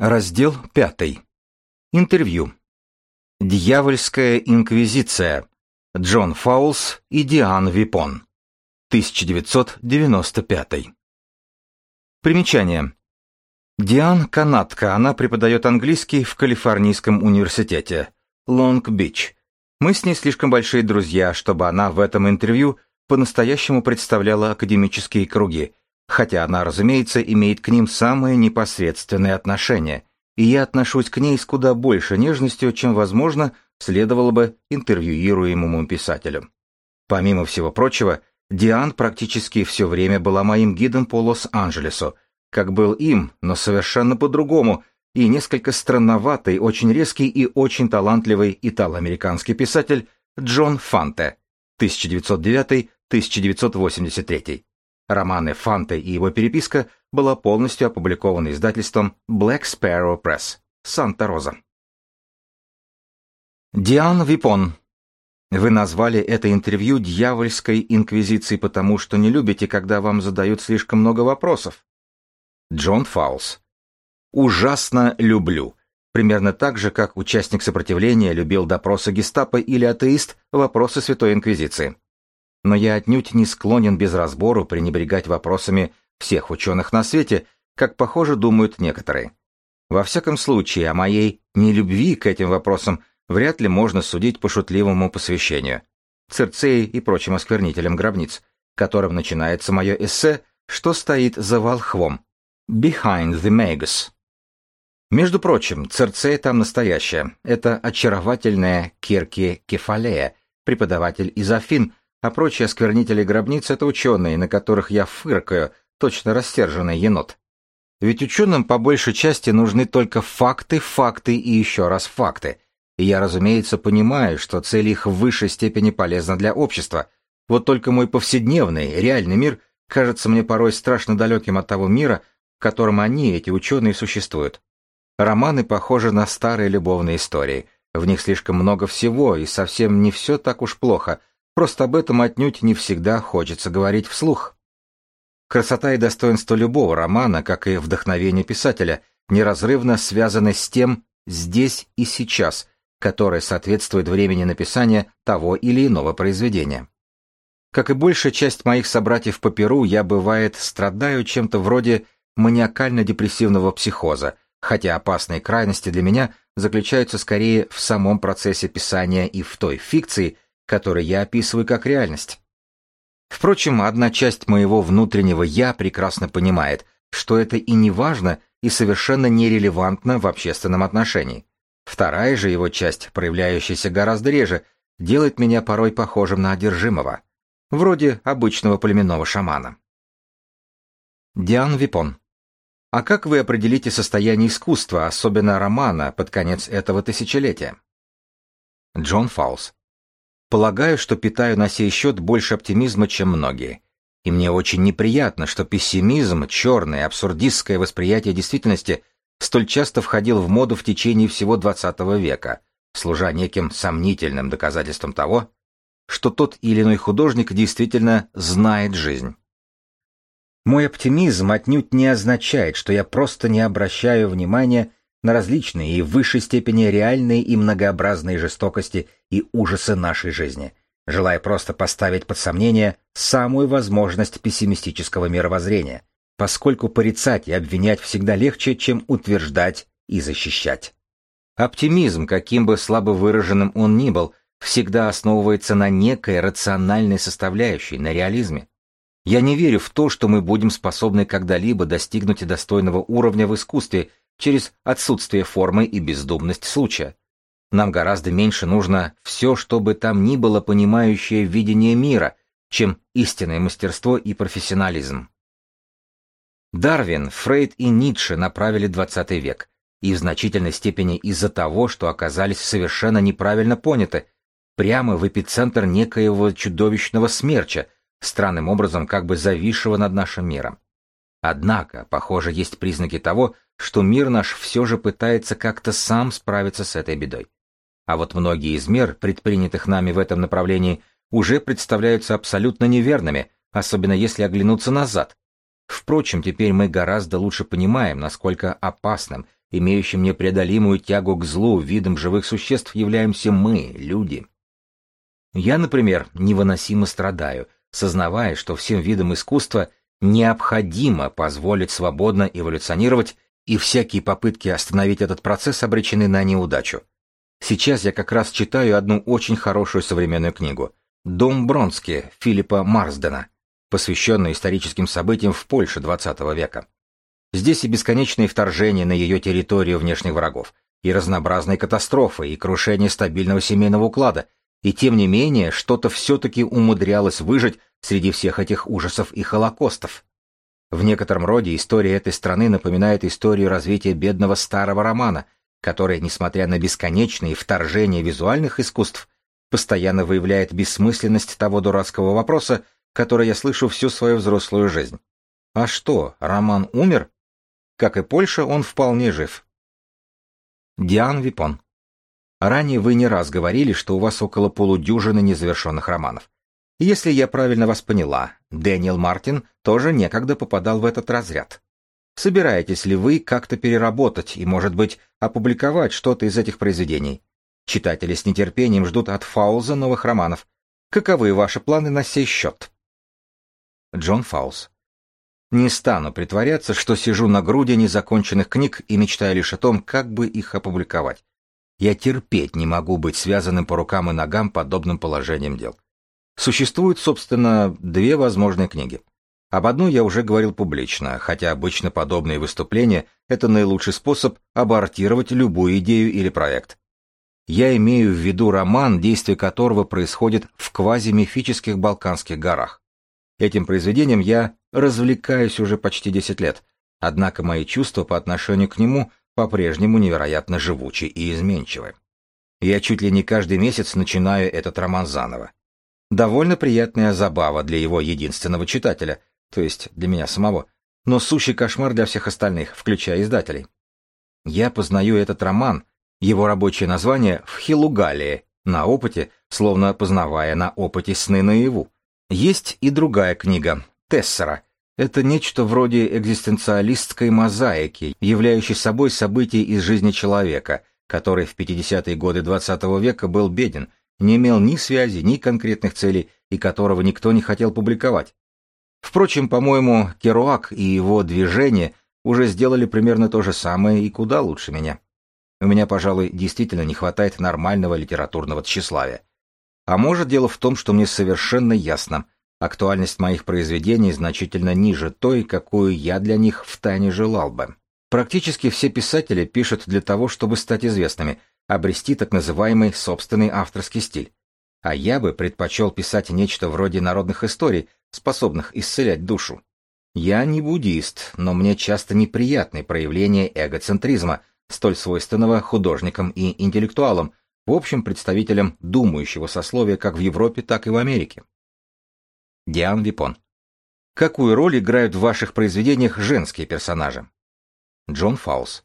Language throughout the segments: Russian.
Раздел 5. Интервью. Дьявольская инквизиция. Джон Фаулс и Диан Випон. 1995. Примечание. Диан – канадка, она преподает английский в Калифорнийском университете. Лонг-Бич. Мы с ней слишком большие друзья, чтобы она в этом интервью по-настоящему представляла академические круги – хотя она, разумеется, имеет к ним самое непосредственное отношение, и я отношусь к ней с куда больше нежностью, чем, возможно, следовало бы интервьюируемому писателю. Помимо всего прочего, Диан практически все время была моим гидом по Лос-Анджелесу, как был им, но совершенно по-другому, и несколько странноватый, очень резкий и очень талантливый итало-американский писатель Джон Фанте, 1909-1983. Романы Фанте и его переписка была полностью опубликована издательством Black Sparrow Press, Санта-Роза. Диан Випон. Вы назвали это интервью дьявольской инквизицией потому, что не любите, когда вам задают слишком много вопросов. Джон Фаулс. Ужасно люблю. Примерно так же, как участник сопротивления любил допросы гестапо или атеист вопросы Святой Инквизиции но я отнюдь не склонен без разбору пренебрегать вопросами всех ученых на свете, как, похоже, думают некоторые. Во всяком случае, о моей нелюбви к этим вопросам вряд ли можно судить по шутливому посвящению. Церцеи и прочим осквернителям гробниц, которым начинается мое эссе «Что стоит за волхвом?» «Behind the Magus». Между прочим, Церцея там настоящая. Это очаровательная Кирки Кефалея, преподаватель из Афин, а прочие осквернители гробниц — это ученые, на которых я фыркаю, точно растерженный енот. Ведь ученым по большей части нужны только факты, факты и еще раз факты. И я, разумеется, понимаю, что цель их в высшей степени полезна для общества. Вот только мой повседневный, реальный мир кажется мне порой страшно далеким от того мира, в котором они, эти ученые, существуют. Романы похожи на старые любовные истории. В них слишком много всего, и совсем не все так уж плохо — Просто об этом отнюдь не всегда хочется говорить вслух. Красота и достоинство любого романа, как и вдохновение писателя, неразрывно связаны с тем «здесь и сейчас», которое соответствует времени написания того или иного произведения. Как и большая часть моих собратьев по Перу, я, бывает, страдаю чем-то вроде маниакально-депрессивного психоза, хотя опасные крайности для меня заключаются скорее в самом процессе писания и в той фикции, который я описываю как реальность. Впрочем, одна часть моего внутреннего «я» прекрасно понимает, что это и не важно, и совершенно нерелевантно в общественном отношении. Вторая же его часть, проявляющаяся гораздо реже, делает меня порой похожим на одержимого, вроде обычного племенного шамана. Диан Випон. А как вы определите состояние искусства, особенно романа, под конец этого тысячелетия? Джон Фаулс. Полагаю, что питаю на сей счет больше оптимизма, чем многие. И мне очень неприятно, что пессимизм, черное, абсурдистское восприятие действительности столь часто входил в моду в течение всего XX века, служа неким сомнительным доказательством того, что тот или иной художник действительно знает жизнь. Мой оптимизм отнюдь не означает, что я просто не обращаю внимания на различные и в высшей степени реальные и многообразные жестокости и ужасы нашей жизни, желая просто поставить под сомнение самую возможность пессимистического мировоззрения, поскольку порицать и обвинять всегда легче, чем утверждать и защищать. Оптимизм, каким бы слабо выраженным он ни был, всегда основывается на некой рациональной составляющей, на реализме. Я не верю в то, что мы будем способны когда-либо достигнуть достойного уровня в искусстве через отсутствие формы и бездумность случая. Нам гораздо меньше нужно все, что бы там ни было понимающее видение мира, чем истинное мастерство и профессионализм. Дарвин, Фрейд и Ницше направили XX век, и в значительной степени из-за того, что оказались совершенно неправильно поняты, прямо в эпицентр некоего чудовищного смерча, странным образом как бы зависшего над нашим миром. Однако, похоже, есть признаки того, что мир наш все же пытается как-то сам справиться с этой бедой. А вот многие из мер, предпринятых нами в этом направлении, уже представляются абсолютно неверными, особенно если оглянуться назад. Впрочем, теперь мы гораздо лучше понимаем, насколько опасным имеющим непреодолимую тягу к злу видом живых существ, являемся мы, люди. Я, например, невыносимо страдаю, сознавая, что всем видам искусства необходимо позволить свободно эволюционировать, и всякие попытки остановить этот процесс обречены на неудачу. Сейчас я как раз читаю одну очень хорошую современную книгу «Дом Бронски» Филиппа Марсдена, посвященную историческим событиям в Польше XX века. Здесь и бесконечные вторжения на ее территорию внешних врагов, и разнообразные катастрофы, и крушение стабильного семейного уклада, и тем не менее что-то все-таки умудрялось выжить среди всех этих ужасов и холокостов. В некотором роде история этой страны напоминает историю развития бедного старого романа, который, несмотря на бесконечные вторжения визуальных искусств, постоянно выявляет бессмысленность того дурацкого вопроса, который я слышу всю свою взрослую жизнь. А что, роман умер? Как и Польша, он вполне жив. Диан Випон. Ранее вы не раз говорили, что у вас около полудюжины незавершенных романов. Если я правильно вас поняла, Дэниел Мартин тоже некогда попадал в этот разряд. Собираетесь ли вы как-то переработать и, может быть, опубликовать что-то из этих произведений? Читатели с нетерпением ждут от Фауза новых романов. Каковы ваши планы на сей счет? Джон Фауз. Не стану притворяться, что сижу на груди незаконченных книг и мечтаю лишь о том, как бы их опубликовать. Я терпеть не могу быть связанным по рукам и ногам подобным положением дел. Существует, собственно, две возможные книги. Об одной я уже говорил публично, хотя обычно подобные выступления – это наилучший способ абортировать любую идею или проект. Я имею в виду роман, действие которого происходит в квазимифических Балканских горах. Этим произведением я развлекаюсь уже почти 10 лет, однако мои чувства по отношению к нему по-прежнему невероятно живучи и изменчивы. Я чуть ли не каждый месяц начинаю этот роман заново. Довольно приятная забава для его единственного читателя, то есть для меня самого, но сущий кошмар для всех остальных, включая издателей. Я познаю этот роман, его рабочее название в Хилугалии, на опыте, словно познавая на опыте сны наяву. Есть и другая книга, Тессера. Это нечто вроде экзистенциалистской мозаики, являющей собой события из жизни человека, который в 50-е годы XX -го века был беден, не имел ни связи, ни конкретных целей, и которого никто не хотел публиковать. Впрочем, по-моему, Керуак и его движение уже сделали примерно то же самое и куда лучше меня. У меня, пожалуй, действительно не хватает нормального литературного тщеславия. А может, дело в том, что мне совершенно ясно, актуальность моих произведений значительно ниже той, какую я для них втайне желал бы. Практически все писатели пишут для того, чтобы стать известными, обрести так называемый собственный авторский стиль. А я бы предпочел писать нечто вроде народных историй, способных исцелять душу. Я не буддист, но мне часто неприятны проявления эгоцентризма, столь свойственного художникам и интеллектуалам, в общем представителям думающего сословия как в Европе, так и в Америке. Диан Випон. Какую роль играют в ваших произведениях женские персонажи? Джон Фаус.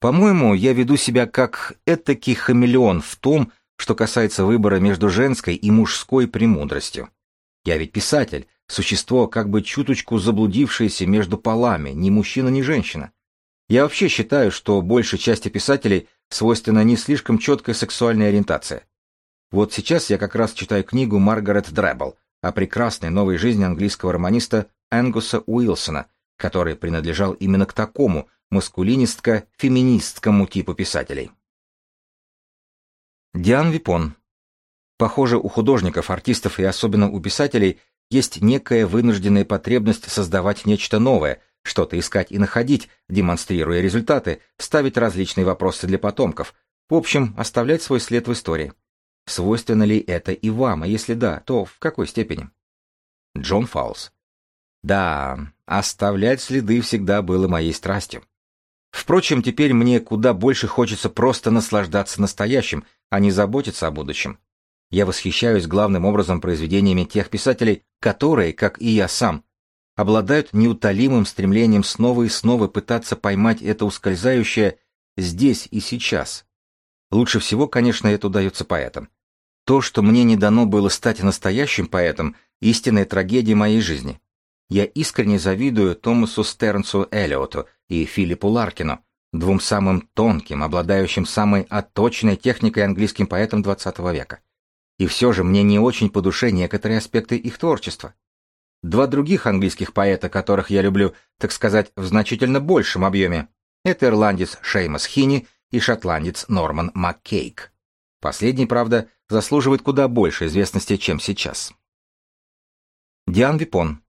По-моему, я веду себя как этакий хамелеон в том, что касается выбора между женской и мужской премудростью. Я ведь писатель, существо, как бы чуточку заблудившееся между полами, ни мужчина, ни женщина. Я вообще считаю, что большей части писателей свойственна не слишком четкая сексуальная ориентация. Вот сейчас я как раз читаю книгу Маргарет Дребл о прекрасной новой жизни английского романиста Энгуса Уилсона, который принадлежал именно к такому маскулинистко-феминисткому типу писателей. Диан Випон Похоже, у художников, артистов и особенно у писателей есть некая вынужденная потребность создавать нечто новое, что-то искать и находить, демонстрируя результаты, ставить различные вопросы для потомков, в общем, оставлять свой след в истории. Свойственно ли это и вам, а если да, то в какой степени? Джон Фаулс. Да, оставлять следы всегда было моей страстью. Впрочем, теперь мне куда больше хочется просто наслаждаться настоящим, а не заботиться о будущем. Я восхищаюсь главным образом произведениями тех писателей, которые, как и я сам, обладают неутолимым стремлением снова и снова пытаться поймать это ускользающее здесь и сейчас. Лучше всего, конечно, это удается поэтам. То, что мне не дано было стать настоящим поэтом, истинная трагедия моей жизни. Я искренне завидую Томасу Стернсу Эллиоту и Филиппу Ларкину, двум самым тонким, обладающим самой отточенной техникой английским поэтам XX века. И все же мне не очень по душе некоторые аспекты их творчества. Два других английских поэта, которых я люблю, так сказать, в значительно большем объеме, это ирландец Шеймас Хини и шотландец Норман Маккейк. Последний, правда, заслуживает куда больше известности, чем сейчас. Диан Випон.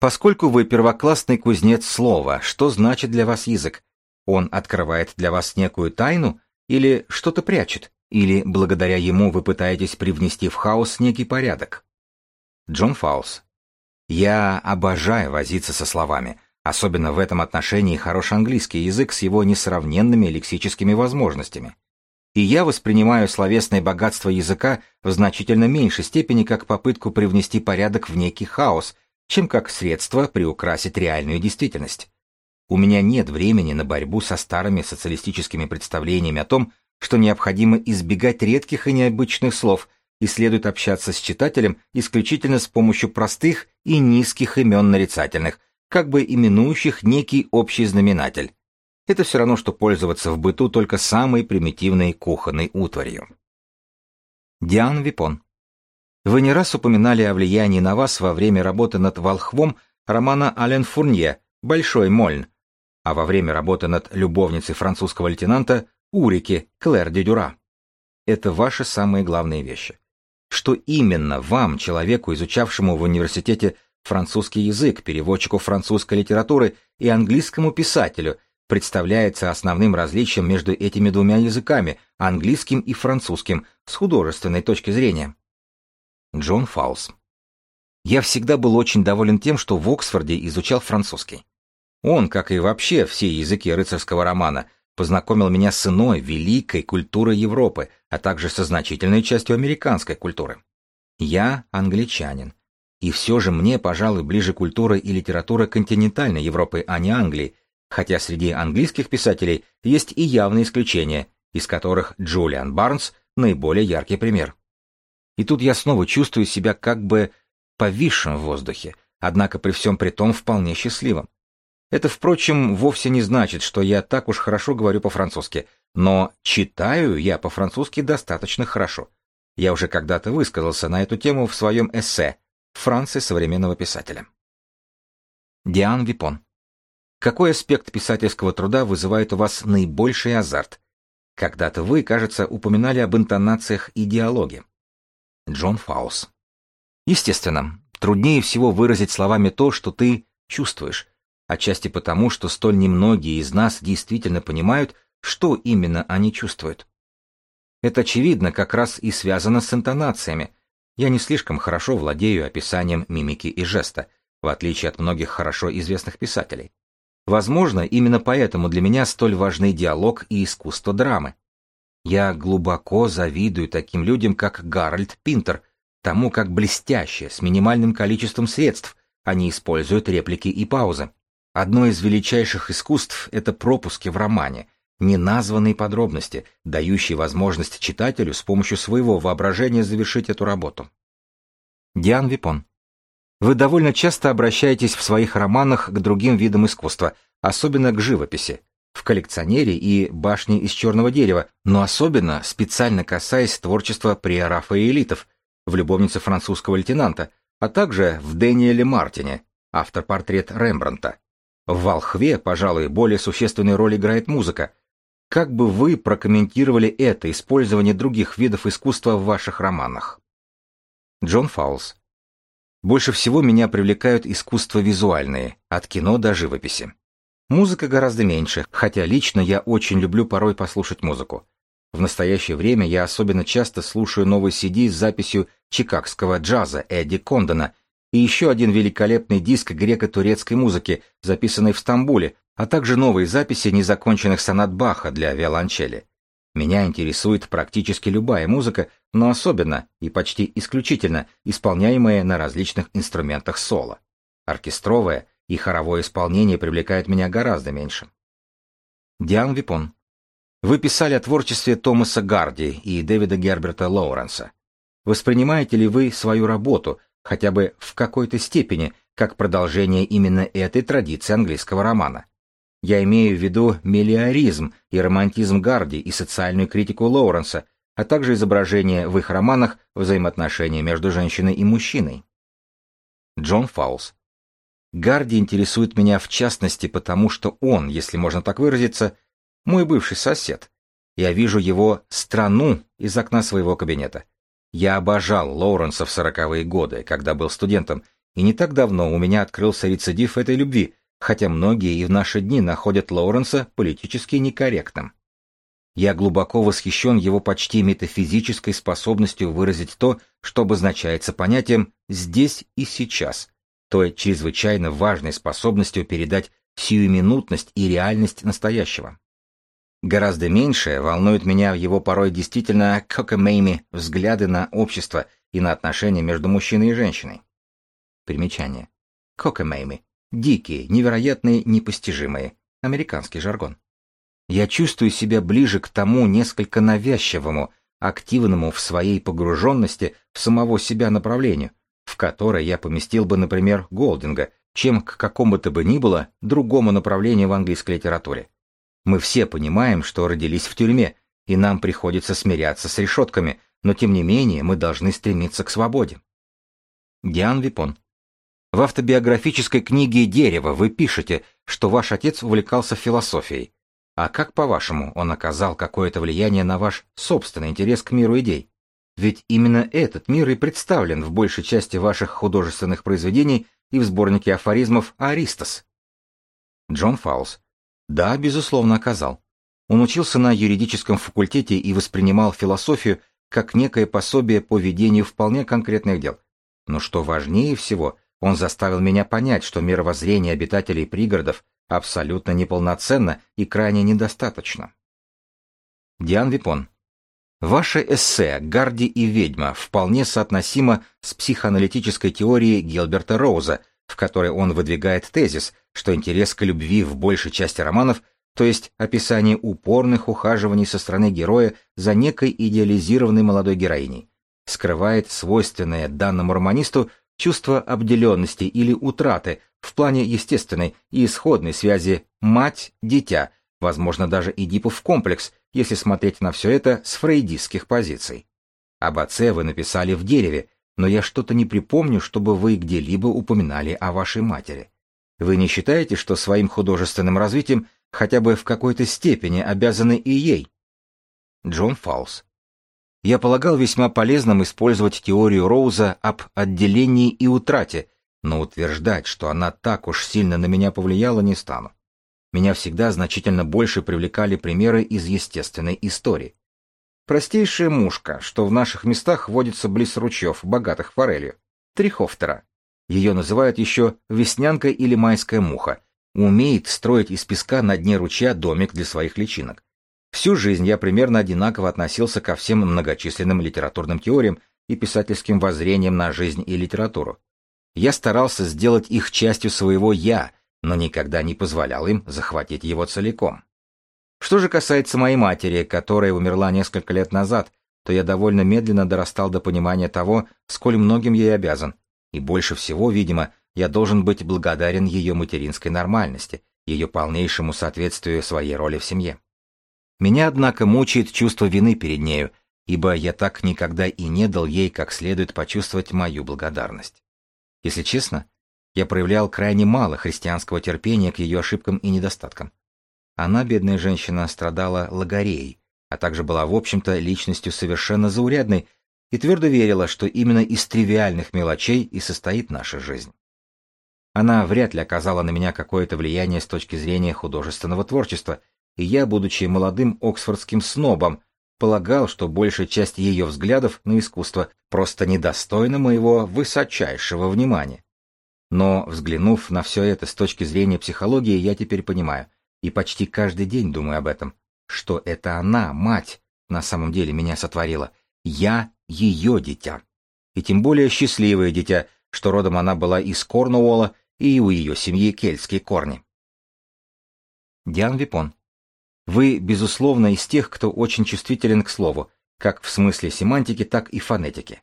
Поскольку вы первоклассный кузнец слова, что значит для вас язык? Он открывает для вас некую тайну или что-то прячет? Или благодаря ему вы пытаетесь привнести в хаос некий порядок? Джон Фаус. Я обожаю возиться со словами, особенно в этом отношении хороший английский язык с его несравненными лексическими возможностями. И я воспринимаю словесное богатство языка в значительно меньшей степени как попытку привнести порядок в некий хаос, чем как средство приукрасить реальную действительность. У меня нет времени на борьбу со старыми социалистическими представлениями о том, что необходимо избегать редких и необычных слов и следует общаться с читателем исключительно с помощью простых и низких имен нарицательных, как бы именующих некий общий знаменатель. Это все равно, что пользоваться в быту только самой примитивной кухонной утварью. Диан Випон. Вы не раз упоминали о влиянии на вас во время работы над «Волхвом» романа Ален Фурнье «Большой Мольн», а во время работы над любовницей французского лейтенанта Урики Клэр де Дюра. Это ваши самые главные вещи. Что именно вам, человеку, изучавшему в университете французский язык, переводчику французской литературы и английскому писателю, представляется основным различием между этими двумя языками, английским и французским, с художественной точки зрения? Джон Фаус. Я всегда был очень доволен тем, что в Оксфорде изучал французский. Он, как и вообще все языки рыцарского романа, познакомил меня с иной, великой культурой Европы, а также со значительной частью американской культуры. Я англичанин. И все же мне, пожалуй, ближе культура и литература континентальной Европы, а не Англии, хотя среди английских писателей есть и явные исключения, из которых Джулиан Барнс – наиболее яркий пример. И тут я снова чувствую себя как бы повисшим в воздухе, однако при всем при том вполне счастливым. Это, впрочем, вовсе не значит, что я так уж хорошо говорю по-французски, но читаю я по-французски достаточно хорошо. Я уже когда-то высказался на эту тему в своем эссе «Франция современного писателя». Диан Випон. Какой аспект писательского труда вызывает у вас наибольший азарт? Когда-то вы, кажется, упоминали об интонациях и диалоге. Джон Фаус. Естественно, труднее всего выразить словами то, что ты чувствуешь, отчасти потому, что столь немногие из нас действительно понимают, что именно они чувствуют. Это очевидно как раз и связано с интонациями. Я не слишком хорошо владею описанием мимики и жеста, в отличие от многих хорошо известных писателей. Возможно, именно поэтому для меня столь важны диалог и искусство драмы. Я глубоко завидую таким людям, как Гарольд Пинтер, тому, как блестяще, с минимальным количеством средств, они используют реплики и паузы. Одно из величайших искусств — это пропуски в романе, неназванные подробности, дающие возможность читателю с помощью своего воображения завершить эту работу. Диан Випон. Вы довольно часто обращаетесь в своих романах к другим видам искусства, особенно к живописи, в коллекционере и башне из черного дерева, но особенно специально касаясь творчества прерафаэлитов, в любовнице французского лейтенанта, а также в Дэниеле Мартине, автор-портрет Рембранта. В «Волхве», пожалуй, более существенную роль играет музыка. Как бы вы прокомментировали это использование других видов искусства в ваших романах? Джон Фаулс. Больше всего меня привлекают искусства визуальные, от кино до живописи. Музыка гораздо меньше, хотя лично я очень люблю порой послушать музыку. В настоящее время я особенно часто слушаю новый CD с записью чикагского джаза Эдди Кондона и еще один великолепный диск греко-турецкой музыки, записанный в Стамбуле, а также новые записи незаконченных сонат Баха для виолончели. Меня интересует практически любая музыка, но особенно и почти исключительно исполняемая на различных инструментах соло. Оркестровое и хоровое исполнение привлекают меня гораздо меньше. Диан Випон. Вы писали о творчестве Томаса Гарди и Дэвида Герберта Лоуренса. Воспринимаете ли вы свою работу, хотя бы в какой-то степени, как продолжение именно этой традиции английского романа. Я имею в виду мелиоризм и романтизм Гарди и социальную критику Лоуренса, а также изображение в их романах взаимоотношений между женщиной и мужчиной. Джон Фаулс. Гарди интересует меня в частности потому, что он, если можно так выразиться, мой бывший сосед. Я вижу его страну из окна своего кабинета. Я обожал Лоуренса в сороковые годы, когда был студентом, и не так давно у меня открылся рецидив этой любви, хотя многие и в наши дни находят Лоуренса политически некорректным. Я глубоко восхищен его почти метафизической способностью выразить то, что обозначается понятием «здесь и сейчас», той чрезвычайно важной способностью передать сиюминутность и реальность настоящего. Гораздо меньшее волнует меня в его порой действительно кокомейми взгляды на общество и на отношения между мужчиной и женщиной. Примечание. Кокомейми. Дикие, невероятные, непостижимые. Американский жаргон. Я чувствую себя ближе к тому несколько навязчивому, активному в своей погруженности в самого себя направлению, в которое я поместил бы, например, Голдинга, чем к какому то бы ни было другому направлению в английской литературе. Мы все понимаем, что родились в тюрьме, и нам приходится смиряться с решетками, но тем не менее мы должны стремиться к свободе. Диан Випон. В автобиографической книге «Дерево» вы пишете, что ваш отец увлекался философией. А как, по-вашему, он оказал какое-то влияние на ваш собственный интерес к миру идей? Ведь именно этот мир и представлен в большей части ваших художественных произведений и в сборнике афоризмов «Аристос». Джон Фаус. Да, безусловно, оказал. Он учился на юридическом факультете и воспринимал философию как некое пособие по ведению вполне конкретных дел. Но что важнее всего, он заставил меня понять, что мировоззрение обитателей пригородов абсолютно неполноценно и крайне недостаточно. Диан Випон. Ваше эссе «Гарди и ведьма» вполне соотносимо с психоаналитической теорией Гилберта Роуза, в которой он выдвигает тезис, что интерес к любви в большей части романов, то есть описание упорных ухаживаний со стороны героя за некой идеализированной молодой героиней, скрывает свойственное данному романисту чувство обделенности или утраты в плане естественной и исходной связи мать-дитя, возможно даже Эдипов комплекс, если смотреть на все это с фрейдистских позиций. Об отце вы написали в дереве, но я что-то не припомню, чтобы вы где-либо упоминали о вашей матери. Вы не считаете, что своим художественным развитием хотя бы в какой-то степени обязаны и ей? Джон Фаус. Я полагал весьма полезным использовать теорию Роуза об отделении и утрате, но утверждать, что она так уж сильно на меня повлияла, не стану. Меня всегда значительно больше привлекали примеры из естественной истории. Простейшая мушка, что в наших местах водится близ ручьев, богатых форелью. Трихофтера. Ее называют еще веснянка или майская муха. Умеет строить из песка на дне ручья домик для своих личинок. Всю жизнь я примерно одинаково относился ко всем многочисленным литературным теориям и писательским воззрениям на жизнь и литературу. Я старался сделать их частью своего «я», но никогда не позволял им захватить его целиком. Что же касается моей матери, которая умерла несколько лет назад, то я довольно медленно дорастал до понимания того, сколь многим ей обязан, и больше всего, видимо, я должен быть благодарен ее материнской нормальности, ее полнейшему соответствию своей роли в семье. Меня, однако, мучает чувство вины перед нею, ибо я так никогда и не дал ей как следует почувствовать мою благодарность. Если честно, я проявлял крайне мало христианского терпения к ее ошибкам и недостаткам. Она, бедная женщина, страдала лагореей, а также была, в общем-то, личностью совершенно заурядной и твердо верила, что именно из тривиальных мелочей и состоит наша жизнь. Она вряд ли оказала на меня какое-то влияние с точки зрения художественного творчества, и я, будучи молодым оксфордским снобом, полагал, что большая часть ее взглядов на искусство просто недостойна моего высочайшего внимания. Но, взглянув на все это с точки зрения психологии, я теперь понимаю, и почти каждый день думаю об этом, что это она, мать, на самом деле меня сотворила. Я ее дитя. И тем более счастливое дитя, что родом она была из Корнуолла, и у ее семьи кельтские корни. Диан Випон. Вы, безусловно, из тех, кто очень чувствителен к слову, как в смысле семантики, так и фонетики.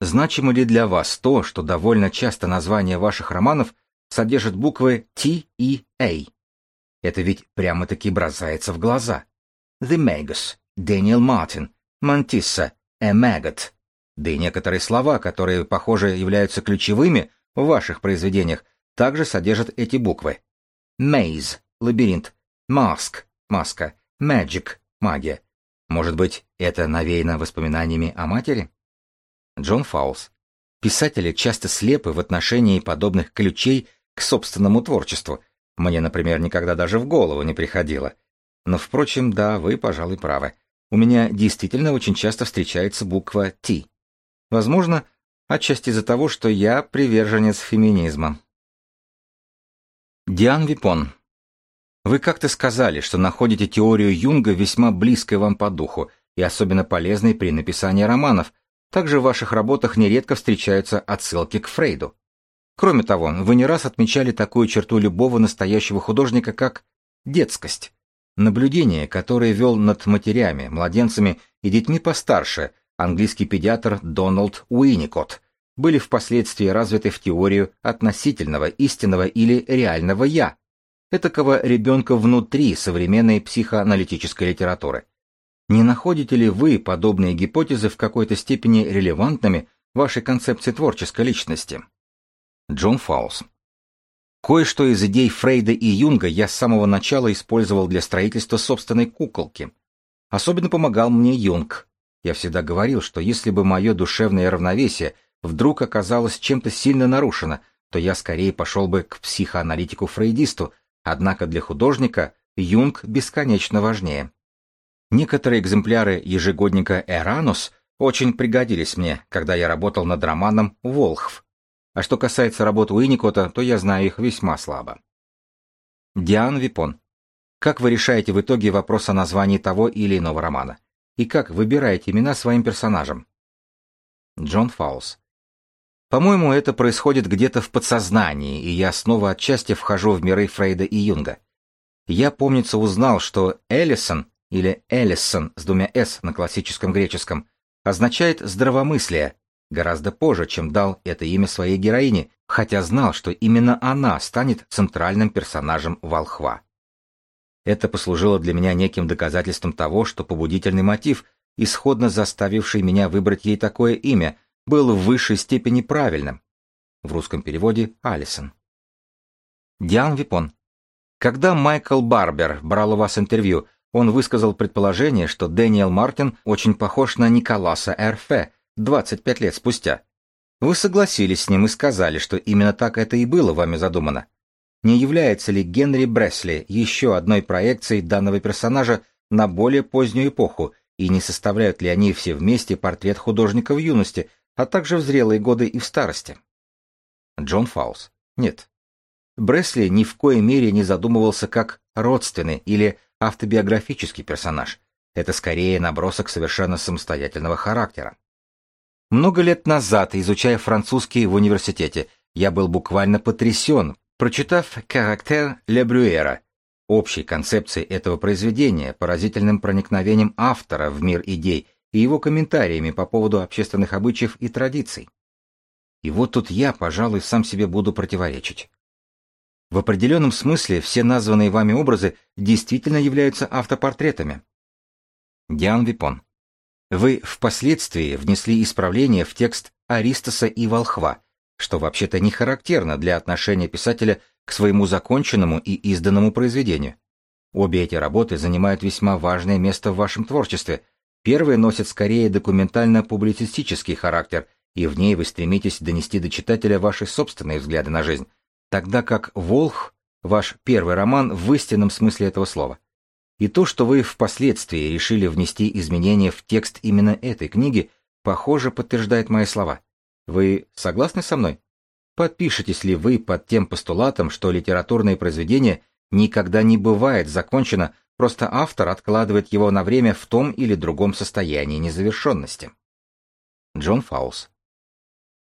Значимо ли для вас то, что довольно часто названия ваших романов содержат буквы T и A? Это ведь прямо-таки бросается в глаза. The Magus, Дэниел Мартин, Мантисса, A Maggot. Да и некоторые слова, которые, похоже, являются ключевыми в ваших произведениях, также содержат эти буквы. Maze — лабиринт, Mask — маска, Magic — магия. Может быть, это навеяно воспоминаниями о матери? Джон Фаулс. Писатели часто слепы в отношении подобных ключей к собственному творчеству. Мне, например, никогда даже в голову не приходило. Но, впрочем, да, вы, пожалуй, правы. У меня действительно очень часто встречается буква «Т». Возможно, отчасти из-за того, что я приверженец феминизма. Диан Випон. Вы как-то сказали, что находите теорию Юнга весьма близкой вам по духу и особенно полезной при написании романов. Также в ваших работах нередко встречаются отсылки к Фрейду. Кроме того, вы не раз отмечали такую черту любого настоящего художника, как детскость. Наблюдение, которое вел над матерями, младенцами и детьми постарше английский педиатр Дональд Уинникотт, были впоследствии развиты в теорию относительного истинного или реального «я», этакого ребенка внутри современной психоаналитической литературы. Не находите ли вы подобные гипотезы в какой-то степени релевантными вашей концепции творческой личности? Джон Фаус. Кое-что из идей Фрейда и Юнга я с самого начала использовал для строительства собственной куколки. Особенно помогал мне Юнг. Я всегда говорил, что если бы мое душевное равновесие вдруг оказалось чем-то сильно нарушено, то я скорее пошел бы к психоаналитику-фрейдисту, однако для художника Юнг бесконечно важнее. Некоторые экземпляры ежегодника «Эранус» очень пригодились мне, когда я работал над романом «Волхв». А что касается работ Уинникота, то я знаю их весьма слабо. Диан Випон. Как вы решаете в итоге вопрос о названии того или иного романа? И как выбираете имена своим персонажам? Джон Фаулс. По-моему, это происходит где-то в подсознании, и я снова отчасти вхожу в миры Фрейда и Юнга. Я, помнится, узнал, что Эллисон, или Эллисон с двумя «с» на классическом греческом, означает «здравомыслие», гораздо позже, чем дал это имя своей героине, хотя знал, что именно она станет центральным персонажем «Волхва». Это послужило для меня неким доказательством того, что побудительный мотив, исходно заставивший меня выбрать ей такое имя, был в высшей степени правильным. В русском переводе Алисон. Диан Випон. Когда Майкл Барбер брал у вас интервью, он высказал предположение, что Дэниел Мартин очень похож на Николаса Эрфе 25 лет спустя. Вы согласились с ним и сказали, что именно так это и было вами задумано. Не является ли Генри Бресли еще одной проекцией данного персонажа на более позднюю эпоху, и не составляют ли они все вместе портрет художника в юности, а также в зрелые годы и в старости. Джон Фаус. Нет. Бресли ни в коей мере не задумывался как родственный или автобиографический персонаж. Это скорее набросок совершенно самостоятельного характера. Много лет назад, изучая французский в университете, я был буквально потрясен, прочитав «Карактер Ле Брюэра», общей концепции этого произведения, поразительным проникновением автора в мир идей и его комментариями по поводу общественных обычаев и традиций. И вот тут я, пожалуй, сам себе буду противоречить. В определенном смысле все названные вами образы действительно являются автопортретами. Диан Випон. Вы впоследствии внесли исправление в текст Аристоса и Волхва, что вообще-то не характерно для отношения писателя к своему законченному и изданному произведению. Обе эти работы занимают весьма важное место в вашем творчестве, Первая носит скорее документально-публицистический характер, и в ней вы стремитесь донести до читателя ваши собственные взгляды на жизнь, тогда как «Волх» — ваш первый роман в истинном смысле этого слова. И то, что вы впоследствии решили внести изменения в текст именно этой книги, похоже, подтверждает мои слова. Вы согласны со мной? Подпишетесь ли вы под тем постулатом, что литературное произведение никогда не бывает закончено Просто автор откладывает его на время в том или другом состоянии незавершенности. Джон Фаус.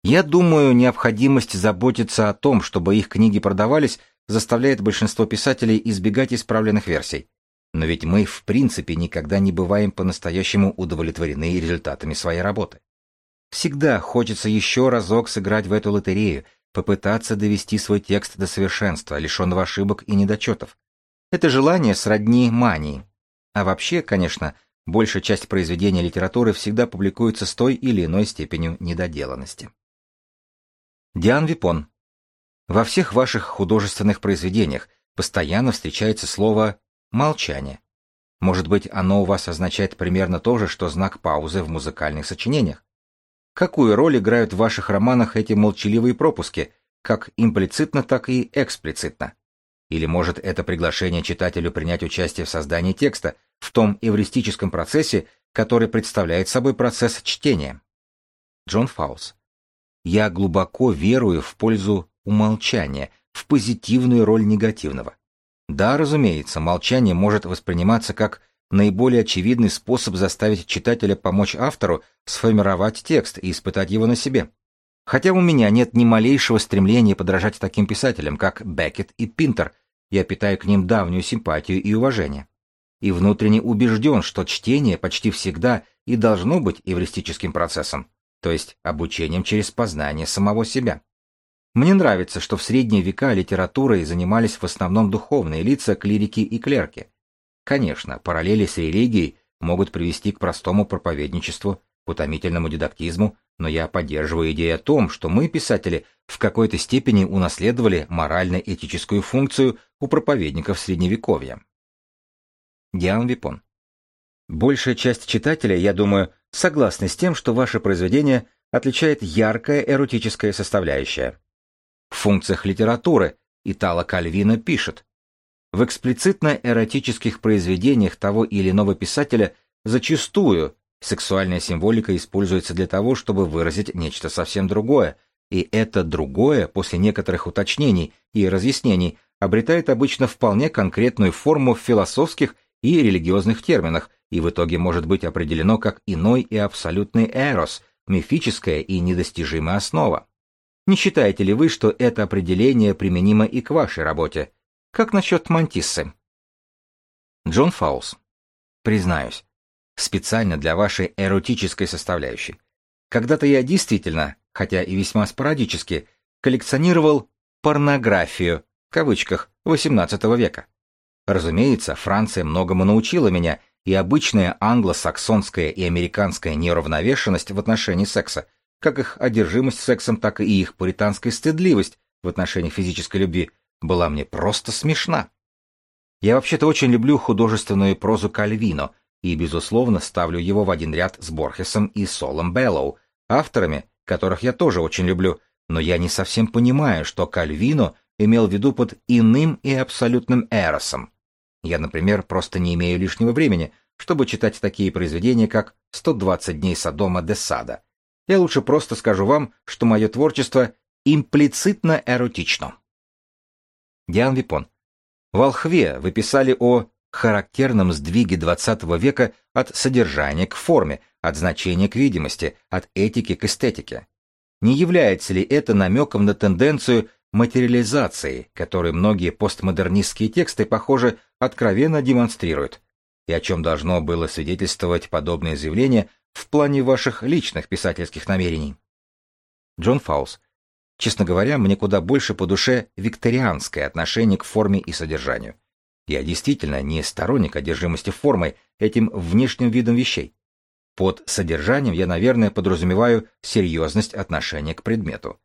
Я думаю, необходимость заботиться о том, чтобы их книги продавались, заставляет большинство писателей избегать исправленных версий. Но ведь мы в принципе никогда не бываем по-настоящему удовлетворены результатами своей работы. Всегда хочется еще разок сыграть в эту лотерею, попытаться довести свой текст до совершенства, лишенного ошибок и недочетов. Это желание сродни мании. А вообще, конечно, большая часть произведений литературы всегда публикуется с той или иной степенью недоделанности. Диан Випон. Во всех ваших художественных произведениях постоянно встречается слово «молчание». Может быть, оно у вас означает примерно то же, что знак паузы в музыкальных сочинениях? Какую роль играют в ваших романах эти молчаливые пропуски, как имплицитно, так и эксплицитно? Или, может, это приглашение читателю принять участие в создании текста, в том эвристическом процессе, который представляет собой процесс чтения? Джон Фаус. Я глубоко верую в пользу умолчания, в позитивную роль негативного. Да, разумеется, молчание может восприниматься как наиболее очевидный способ заставить читателя помочь автору сформировать текст и испытать его на себе. Хотя у меня нет ни малейшего стремления подражать таким писателям, как Беккет и Пинтер, я питаю к ним давнюю симпатию и уважение. И внутренне убежден, что чтение почти всегда и должно быть эвристическим процессом, то есть обучением через познание самого себя. Мне нравится, что в средние века литературой занимались в основном духовные лица, клирики и клерки. Конечно, параллели с религией могут привести к простому проповедничеству, к утомительному дидактизму, но я поддерживаю идею о том, что мы, писатели, в какой-то степени унаследовали морально-этическую функцию у проповедников Средневековья. Диан Випон. Большая часть читателей, я думаю, согласны с тем, что ваше произведение отличает яркая эротическая составляющая. В функциях литературы Итало Кальвино пишет, в эксплицитно-эротических произведениях того или иного писателя зачастую сексуальная символика используется для того, чтобы выразить нечто совсем другое, и это другое, после некоторых уточнений и разъяснений, обретает обычно вполне конкретную форму в философских и религиозных терминах и в итоге может быть определено как иной и абсолютный эрос, мифическая и недостижимая основа. Не считаете ли вы, что это определение применимо и к вашей работе? Как насчет Мантиссы? Джон Фаус. Признаюсь, специально для вашей эротической составляющей. Когда-то я действительно, хотя и весьма спорадически, коллекционировал «порнографию» в кавычках XVIII века. Разумеется, Франция многому научила меня, и обычная англосаксонская и американская неуравновешенность в отношении секса как их одержимость сексом, так и их пуританская стыдливость в отношении физической любви была мне просто смешна. Я вообще-то очень люблю художественную прозу Кальвино и, безусловно, ставлю его в один ряд с Борхесом и Солом Беллоу, авторами, которых я тоже очень люблю, но я не совсем понимаю, что Кальвино имел в виду под иным и абсолютным эросом. Я, например, просто не имею лишнего времени, чтобы читать такие произведения, как «120 дней Содома де Сада», я лучше просто скажу вам, что мое творчество имплицитно эротично. Диан Випон. В Алхве вы писали о характерном сдвиге XX века от содержания к форме, от значения к видимости, от этики к эстетике. Не является ли это намеком на тенденцию материализации, которую многие постмодернистские тексты, похоже, откровенно демонстрируют, и о чем должно было свидетельствовать подобное заявление в плане ваших личных писательских намерений? Джон Фаус. Честно говоря, мне куда больше по душе викторианское отношение к форме и содержанию. Я действительно не сторонник одержимости формой, этим внешним видом вещей. Под содержанием я, наверное, подразумеваю серьезность отношения к предмету.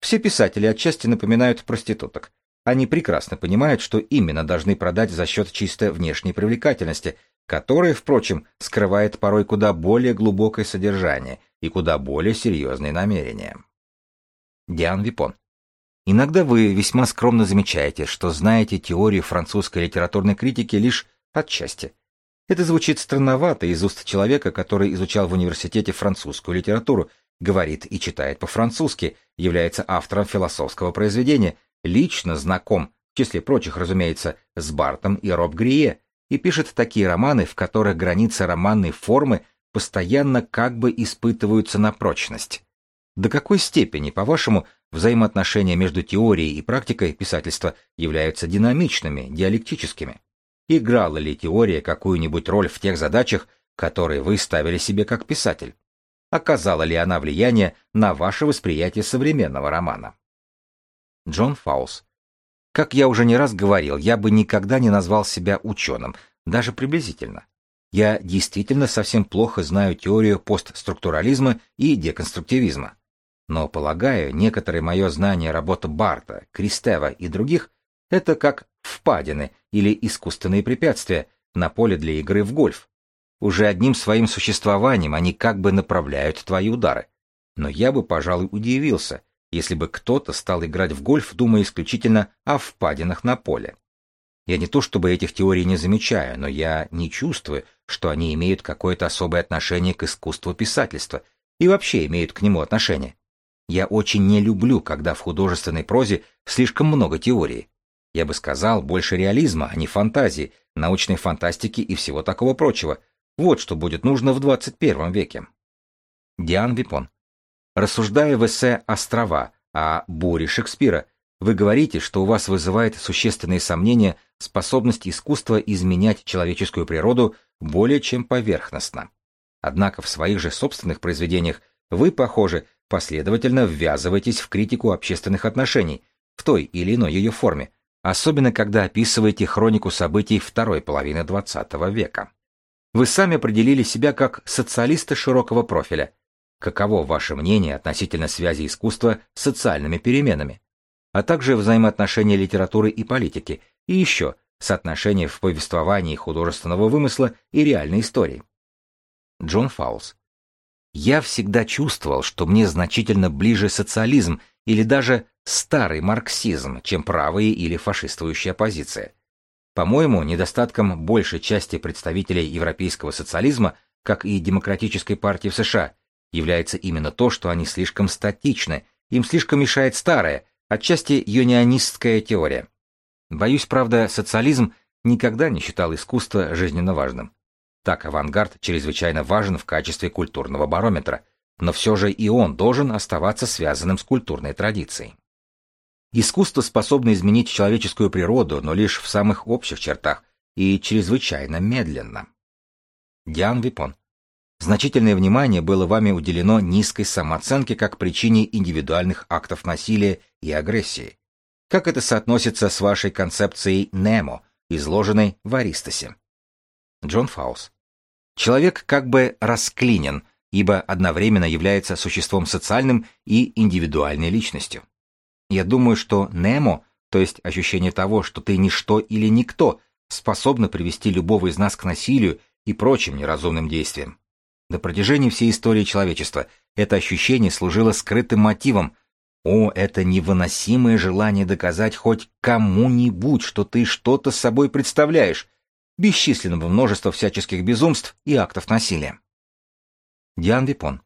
Все писатели отчасти напоминают проституток. Они прекрасно понимают, что именно должны продать за счет чисто внешней привлекательности, которое, впрочем, скрывает порой куда более глубокое содержание и куда более серьезные намерения. Диан Випон. Иногда вы весьма скромно замечаете, что знаете теорию французской литературной критики лишь отчасти. Это звучит странновато из уст человека, который изучал в университете французскую литературу, говорит и читает по-французски, является автором философского произведения, лично знаком, в числе прочих, разумеется, с Бартом и Роб Грие, и пишет такие романы, в которых границы романной формы постоянно как бы испытываются на прочность. До какой степени, по-вашему, взаимоотношения между теорией и практикой писательства являются динамичными, диалектическими? Играла ли теория какую-нибудь роль в тех задачах, которые вы ставили себе как писатель? Оказала ли она влияние на ваше восприятие современного романа? Джон Фаус. Как я уже не раз говорил, я бы никогда не назвал себя ученым, даже приблизительно. Я действительно совсем плохо знаю теорию постструктурализма и деконструктивизма. Но, полагаю, некоторое мое знание работы Барта, Кристева и других — это как впадины или искусственные препятствия на поле для игры в гольф. Уже одним своим существованием они как бы направляют твои удары. Но я бы, пожалуй, удивился, если бы кто-то стал играть в гольф, думая исключительно о впадинах на поле. Я не то чтобы этих теорий не замечаю, но я не чувствую, что они имеют какое-то особое отношение к искусству писательства и вообще имеют к нему отношение. Я очень не люблю, когда в художественной прозе слишком много теории. Я бы сказал, больше реализма, а не фантазии, научной фантастики и всего такого прочего. Вот что будет нужно в 21 веке. Диан Випон. Рассуждая в эссе «Острова» о буре Шекспира, вы говорите, что у вас вызывает существенные сомнения способность искусства изменять человеческую природу более чем поверхностно. Однако в своих же собственных произведениях вы, похоже, последовательно ввязываетесь в критику общественных отношений в той или иной ее форме, особенно когда описываете хронику событий второй половины XX века. Вы сами определили себя как социалиста широкого профиля. Каково ваше мнение относительно связи искусства с социальными переменами? А также взаимоотношения литературы и политики, и еще соотношение в повествовании художественного вымысла и реальной истории. Джон Фаулс. Я всегда чувствовал, что мне значительно ближе социализм или даже старый марксизм, чем правая или фашистующая оппозиция. По-моему, недостатком большей части представителей европейского социализма, как и демократической партии в США, является именно то, что они слишком статичны, им слишком мешает старая, отчасти юнионистская теория. Боюсь, правда, социализм никогда не считал искусство жизненно важным. Так, авангард чрезвычайно важен в качестве культурного барометра, но все же и он должен оставаться связанным с культурной традицией. Искусство способно изменить человеческую природу, но лишь в самых общих чертах и чрезвычайно медленно. Диан Випон. Значительное внимание было вами уделено низкой самооценке как причине индивидуальных актов насилия и агрессии. Как это соотносится с вашей концепцией Немо, изложенной в Аристосе? Джон Фаус. Человек как бы расклинен, ибо одновременно является существом социальным и индивидуальной личностью. Я думаю, что Немо, то есть ощущение того, что ты ничто или никто, способно привести любого из нас к насилию и прочим неразумным действиям. На протяжении всей истории человечества это ощущение служило скрытым мотивом. О, это невыносимое желание доказать хоть кому-нибудь, что ты что-то с собой представляешь, бесчисленного множества всяческих безумств и актов насилия. Диан Випон.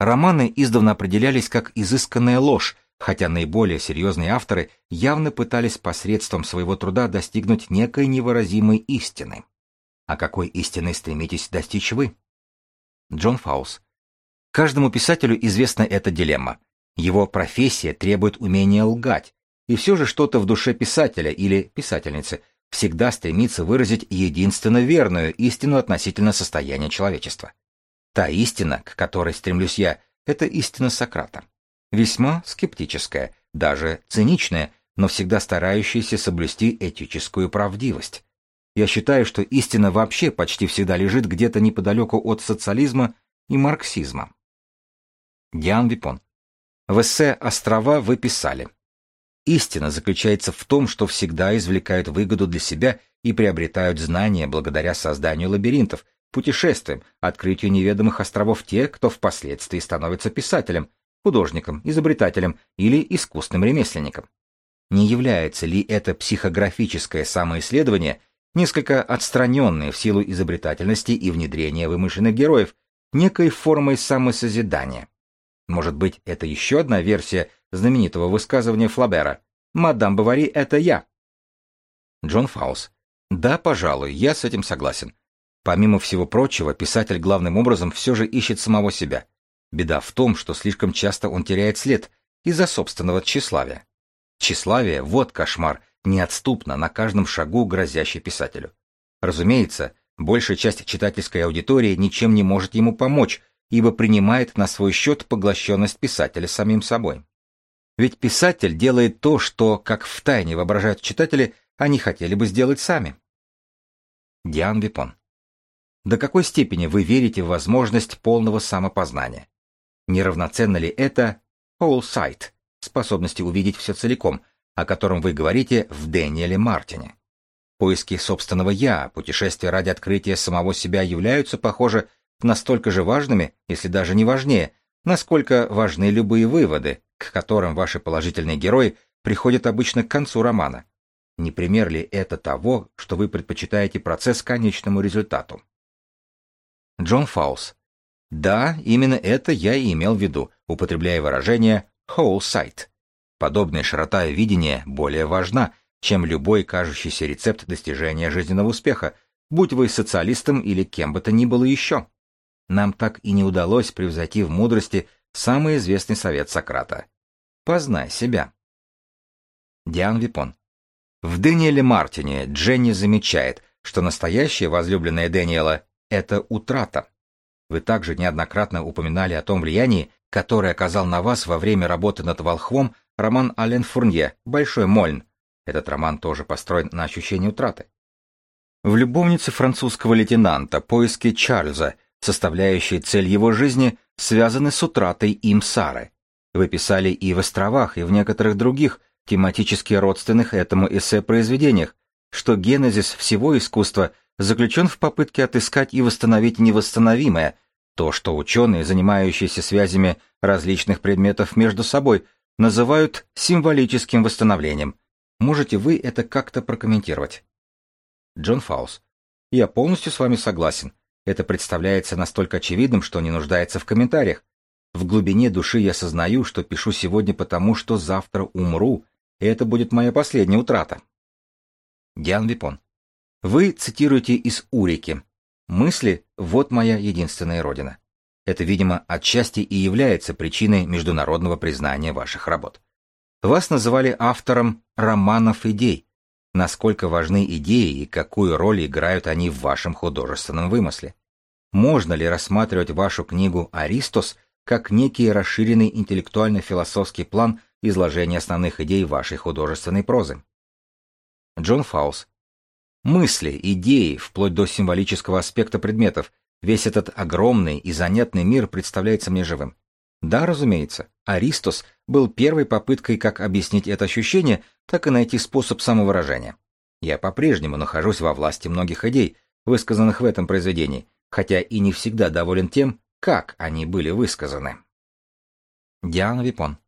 Романы издавна определялись как изысканная ложь, хотя наиболее серьезные авторы явно пытались посредством своего труда достигнуть некой невыразимой истины. А какой истины стремитесь достичь вы? Джон Фаус. Каждому писателю известна эта дилемма. Его профессия требует умения лгать, и все же что-то в душе писателя или писательницы всегда стремится выразить единственно верную истину относительно состояния человечества. Та истина, к которой стремлюсь я, это истина Сократа весьма скептическая, даже циничная, но всегда старающаяся соблюсти этическую правдивость. Я считаю, что истина вообще почти всегда лежит где-то неподалеку от социализма и марксизма. Диан Випон. В эссе «Острова» вы писали. Истина заключается в том, что всегда извлекают выгоду для себя и приобретают знания благодаря созданию лабиринтов, путешествиям, открытию неведомых островов те, кто впоследствии становится писателем, художником, изобретателем или искусным ремесленником. Не является ли это психографическое самоисследование, несколько отстраненное в силу изобретательности и внедрения вымышленных героев, некой формой самосозидания? Может быть, это еще одна версия знаменитого высказывания Флабера «Мадам Бавари — это я». Джон Фаус. Да, пожалуй, я с этим согласен. Помимо всего прочего, писатель главным образом все же ищет самого себя. Беда в том, что слишком часто он теряет след из-за собственного тщеславия. Тщеславие — вот кошмар, неотступно на каждом шагу грозящий писателю. Разумеется, большая часть читательской аудитории ничем не может ему помочь, ибо принимает на свой счет поглощенность писателя самим собой. Ведь писатель делает то, что, как в тайне воображают читатели, они хотели бы сделать сами. Диан Випон. До какой степени вы верите в возможность полного самопознания? Неравноценно ли это whole sight, способности увидеть все целиком, о котором вы говорите в Дэниеле Мартине? Поиски собственного «я», путешествия ради открытия самого себя являются, похоже, настолько же важными, если даже не важнее, насколько важны любые выводы, к которым ваши положительные герои приходят обычно к концу романа. Не пример ли это того, что вы предпочитаете процесс конечному результату? Джон Фаус. Да, именно это я и имел в виду, употребляя выражение «whole sight». Подобная широта видения более важна, чем любой кажущийся рецепт достижения жизненного успеха, будь вы социалистом или кем бы то ни было еще. Нам так и не удалось превзойти в мудрости самый известный совет Сократа. Познай себя. Диан Випон. В Дэниеле Мартине Дженни замечает, что настоящая возлюбленная Дэниела — это утрата. Вы также неоднократно упоминали о том влиянии, которое оказал на вас во время работы над «Волхвом» роман Ален Фурнье «Большой Мольн». Этот роман тоже построен на ощущении утраты. В «Любовнице французского лейтенанта. Поиски Чарльза» составляющие цель его жизни, связаны с утратой им Сары. Вы писали и в «Островах», и в некоторых других, тематически родственных этому эссе произведениях, что генезис всего искусства заключен в попытке отыскать и восстановить невосстановимое, то, что ученые, занимающиеся связями различных предметов между собой, называют символическим восстановлением. Можете вы это как-то прокомментировать? Джон Фаус. Я полностью с вами согласен. Это представляется настолько очевидным, что не нуждается в комментариях. В глубине души я сознаю, что пишу сегодня потому, что завтра умру, и это будет моя последняя утрата. Диан Випон. Вы цитируете из Урики. Мысли — вот моя единственная родина. Это, видимо, отчасти и является причиной международного признания ваших работ. Вас называли автором романов идей, насколько важны идеи и какую роль играют они в вашем художественном вымысле. Можно ли рассматривать вашу книгу «Аристос» как некий расширенный интеллектуально-философский план изложения основных идей вашей художественной прозы? Джон Фаус. Мысли, идеи, вплоть до символического аспекта предметов, весь этот огромный и занятный мир представляется мне живым. Да, разумеется, Аристос был первой попыткой как объяснить это ощущение, так и найти способ самовыражения. Я по-прежнему нахожусь во власти многих идей, высказанных в этом произведении, хотя и не всегда доволен тем, как они были высказаны. Диана Випон.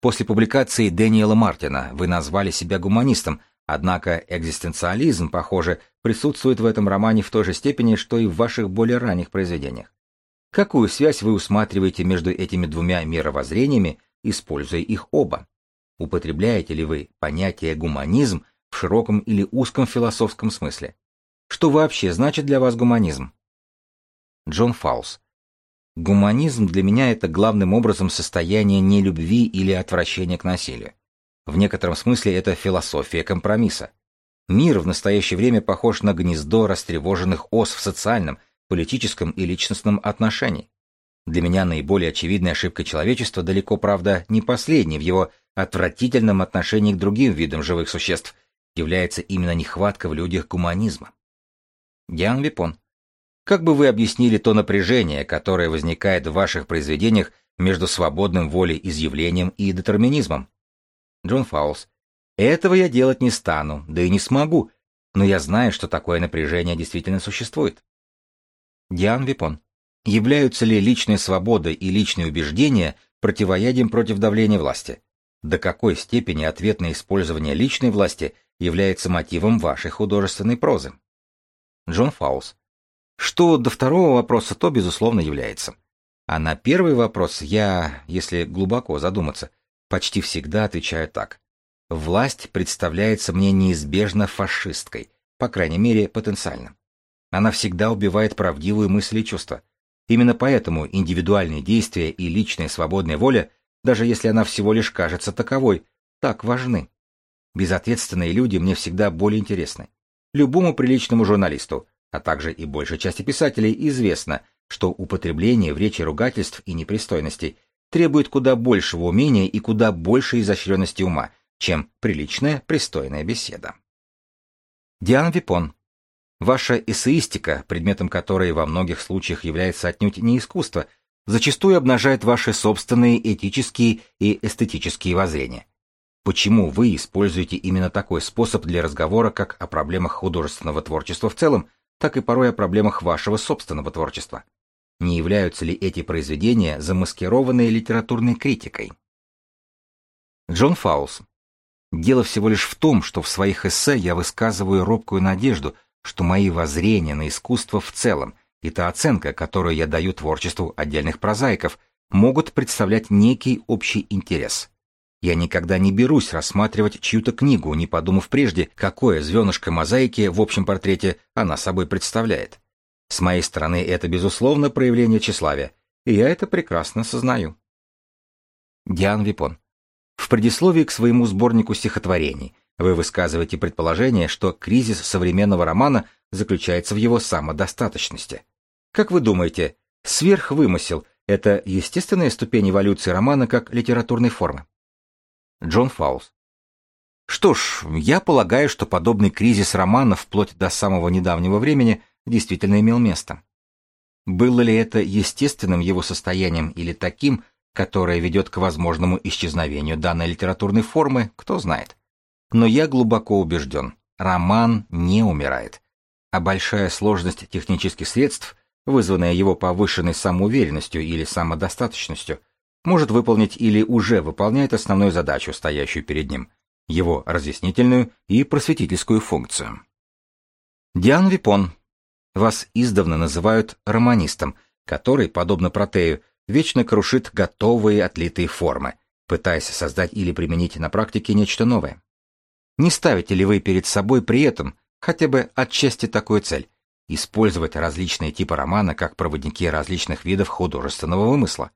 После публикации Дэниела Мартина вы назвали себя гуманистом, однако экзистенциализм, похоже, присутствует в этом романе в той же степени, что и в ваших более ранних произведениях. Какую связь вы усматриваете между этими двумя мировоззрениями, используя их оба? Употребляете ли вы понятие гуманизм в широком или узком философском смысле? Что вообще значит для вас гуманизм? Джон Фаус. Гуманизм для меня это главным образом состояние нелюбви или отвращения к насилию. В некотором смысле это философия компромисса. Мир в настоящее время похож на гнездо растревоженных ос в социальном, политическом и личностном отношении. Для меня наиболее очевидной ошибкой человечества далеко, правда, не последней в его отвратительном отношении к другим видам живых существ является именно нехватка в людях гуманизма. Ян Випон. Как бы вы объяснили то напряжение, которое возникает в ваших произведениях между свободным волей изъявлением и детерминизмом? Джон Фаулс. Этого я делать не стану, да и не смогу, но я знаю, что такое напряжение действительно существует. Диан Випон. Являются ли личная свобода и личные убеждения противоядием против давления власти? До какой степени ответное использование личной власти является мотивом вашей художественной прозы? Джон Фаус. Что до второго вопроса, то, безусловно, является. А на первый вопрос я, если глубоко задуматься, почти всегда отвечаю так. Власть представляется мне неизбежно фашистской, по крайней мере, потенциально. Она всегда убивает правдивую мысль и чувства. Именно поэтому индивидуальные действия и личная свободная воля, даже если она всего лишь кажется таковой, так важны. Безответственные люди мне всегда более интересны. Любому приличному журналисту, а также и большей части писателей, известно, что употребление в речи ругательств и непристойностей требует куда большего умения и куда большей изощренности ума, чем приличная, пристойная беседа. Диана Випон. Ваша эссеистика, предметом которой во многих случаях является отнюдь не искусство, зачастую обнажает ваши собственные этические и эстетические воззрения. Почему вы используете именно такой способ для разговора как о проблемах художественного творчества в целом, так и порой о проблемах вашего собственного творчества? Не являются ли эти произведения замаскированной литературной критикой? Джон Фаулс. Дело всего лишь в том, что в своих эссе я высказываю робкую надежду, что мои воззрения на искусство в целом и та оценка, которую я даю творчеству отдельных прозаиков, могут представлять некий общий интерес. Я никогда не берусь рассматривать чью-то книгу, не подумав прежде, какое звенышко мозаики в общем портрете она собой представляет. С моей стороны это, безусловно, проявление тщеславия, и я это прекрасно сознаю. Диан Випон. В предисловии к своему сборнику стихотворений вы высказываете предположение, что кризис современного романа заключается в его самодостаточности. Как вы думаете, сверхвымысел — это естественная ступень эволюции романа как литературной формы? Джон Фаулс. Что ж, я полагаю, что подобный кризис романа вплоть до самого недавнего времени действительно имел место. Было ли это естественным его состоянием или таким, которое ведет к возможному исчезновению данной литературной формы, кто знает. Но я глубоко убежден, роман не умирает, а большая сложность технических средств, вызванная его повышенной самоуверенностью или самодостаточностью, может выполнить или уже выполняет основную задачу, стоящую перед ним, его разъяснительную и просветительскую функцию. Диан Випон. Вас издавна называют романистом, который, подобно Протею, вечно крушит готовые отлитые формы, пытаясь создать или применить на практике нечто новое. Не ставите ли вы перед собой при этом хотя бы отчасти такую цель – использовать различные типы романа как проводники различных видов художественного вымысла?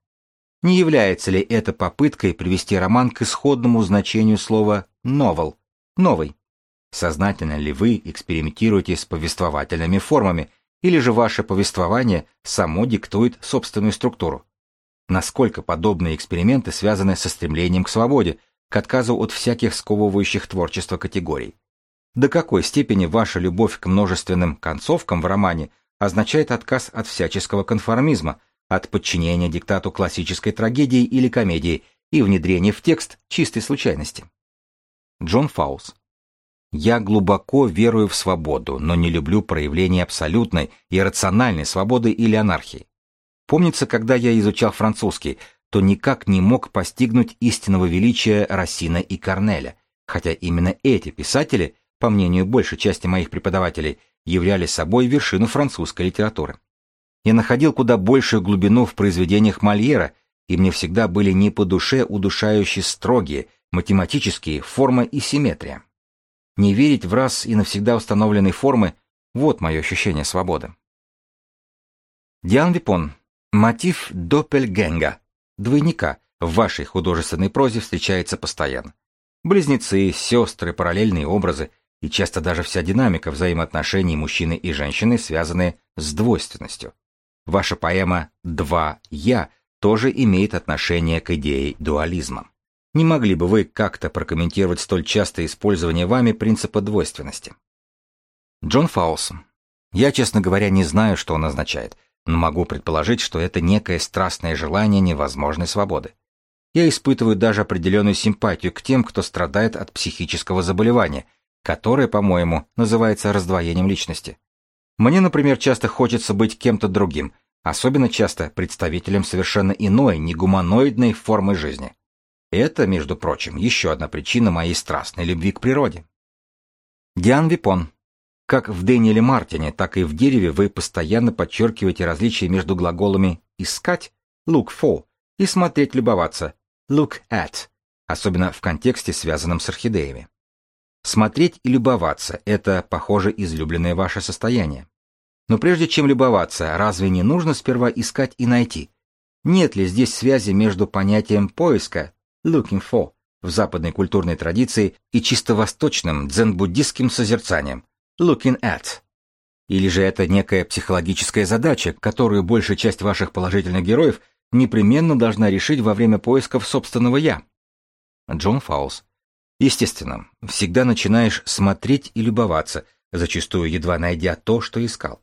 Не является ли это попыткой привести роман к исходному значению слова «новел» – «новый»? Сознательно ли вы экспериментируете с повествовательными формами, или же ваше повествование само диктует собственную структуру? насколько подобные эксперименты связаны со стремлением к свободе, к отказу от всяких сковывающих творчество категорий. До какой степени ваша любовь к множественным концовкам в романе означает отказ от всяческого конформизма, от подчинения диктату классической трагедии или комедии и внедрения в текст чистой случайности. Джон Фаус. Я глубоко верую в свободу, но не люблю проявление абсолютной и рациональной свободы или анархии. Помнится, когда я изучал французский, то никак не мог постигнуть истинного величия Рассина и Корнеля, хотя именно эти писатели, по мнению большей части моих преподавателей, являли собой вершину французской литературы. Я находил куда большую глубину в произведениях Мольера, и мне всегда были не по душе удушающие строгие, математические формы и симметрия. Не верить в раз и навсегда установленные формы – вот мое ощущение свободы. Диан Випон, Мотив Доппельгенга, двойника, в вашей художественной прозе встречается постоянно. Близнецы, сестры, параллельные образы и часто даже вся динамика взаимоотношений мужчины и женщины связаны с двойственностью. Ваша поэма «Два я» тоже имеет отношение к идее дуализма. Не могли бы вы как-то прокомментировать столь частое использование вами принципа двойственности? Джон Фаулс. Я, честно говоря, не знаю, что он означает – но могу предположить, что это некое страстное желание невозможной свободы. Я испытываю даже определенную симпатию к тем, кто страдает от психического заболевания, которое, по-моему, называется раздвоением личности. Мне, например, часто хочется быть кем-то другим, особенно часто представителем совершенно иной, негуманоидной формы жизни. Это, между прочим, еще одна причина моей страстной любви к природе. Диан Випон, как в Дэниеле Мартине, так и в дереве вы постоянно подчеркиваете различия между глаголами «искать» look for и «смотреть, любоваться» look at, особенно в контексте, связанном с орхидеями. Смотреть и любоваться – это, похоже, излюбленное ваше состояние. Но прежде чем любоваться, разве не нужно сперва искать и найти? Нет ли здесь связи между понятием поиска looking for в западной культурной традиции и чисто восточным дзен-буддистским созерцанием looking at. Или же это некая психологическая задача, которую большая часть ваших положительных героев непременно должна решить во время поисков собственного «я». Джон Фаулс. Естественно, всегда начинаешь смотреть и любоваться, зачастую едва найдя то, что искал.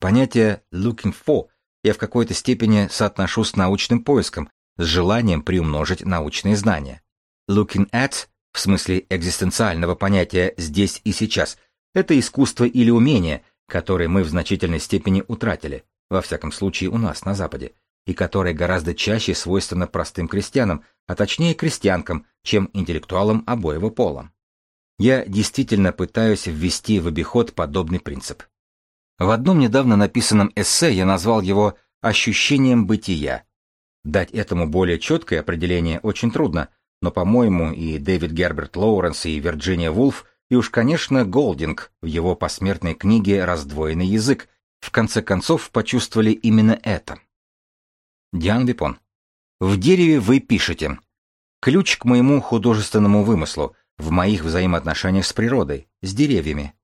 Понятие «looking for» я в какой-то степени соотношу с научным поиском, с желанием приумножить научные знания. Looking at, в смысле экзистенциального понятия «здесь и сейчас», это искусство или умение, которое мы в значительной степени утратили, во всяком случае у нас на Западе, и которое гораздо чаще свойственно простым крестьянам, а точнее крестьянкам, чем интеллектуалам обоего пола. Я действительно пытаюсь ввести в обиход подобный принцип. В одном недавно написанном эссе я назвал его «ощущением бытия». Дать этому более четкое определение очень трудно, но, по-моему, и Дэвид Герберт Лоуренс, и Вирджиния Вулф, и уж, конечно, Голдинг в его посмертной книге «Раздвоенный язык» в конце концов почувствовали именно это. Диан Випон. В дереве вы пишете «Ключ к моему художественному вымыслу, в моих взаимоотношениях с природой, с деревьями,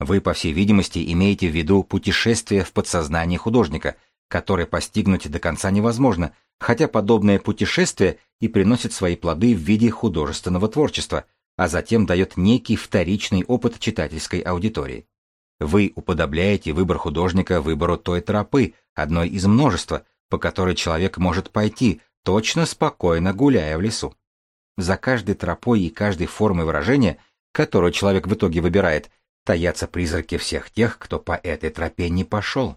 вы, по всей видимости, имеете в виду путешествие в подсознании художника, которое постигнуть до конца невозможно, хотя подобное путешествие и приносит свои плоды в виде художественного творчества, а затем дает некий вторичный опыт читательской аудитории. Вы уподобляете выбор художника выбору той тропы, одной из множества, по которой человек может пойти, точно спокойно гуляя в лесу. За каждой тропой и каждой формой выражения, которую человек в итоге выбирает, таятся призраки всех тех, кто по этой тропе не пошел.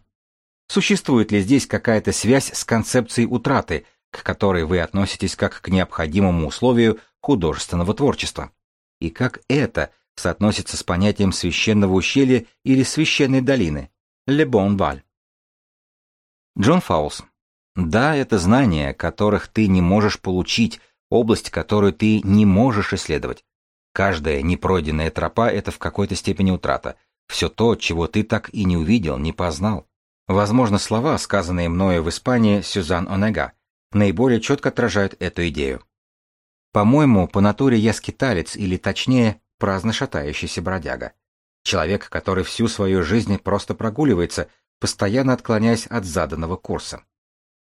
Существует ли здесь какая-то связь с концепцией утраты, к которой вы относитесь как к необходимому условию художественного творчества? И как это соотносится с понятием священного ущелья или священной долины? Le Bon Val. Джон Фаулс. Да, это знания, которых ты не можешь получить, область, которую ты не можешь исследовать. Каждая непройденная тропа — это в какой-то степени утрата. Все то, чего ты так и не увидел, не познал. Возможно, слова, сказанные мною в Испании Сюзан Онега, наиболее четко отражают эту идею. По-моему, по натуре я скиталец, или точнее, праздно шатающийся бродяга. Человек, который всю свою жизнь просто прогуливается, постоянно отклоняясь от заданного курса.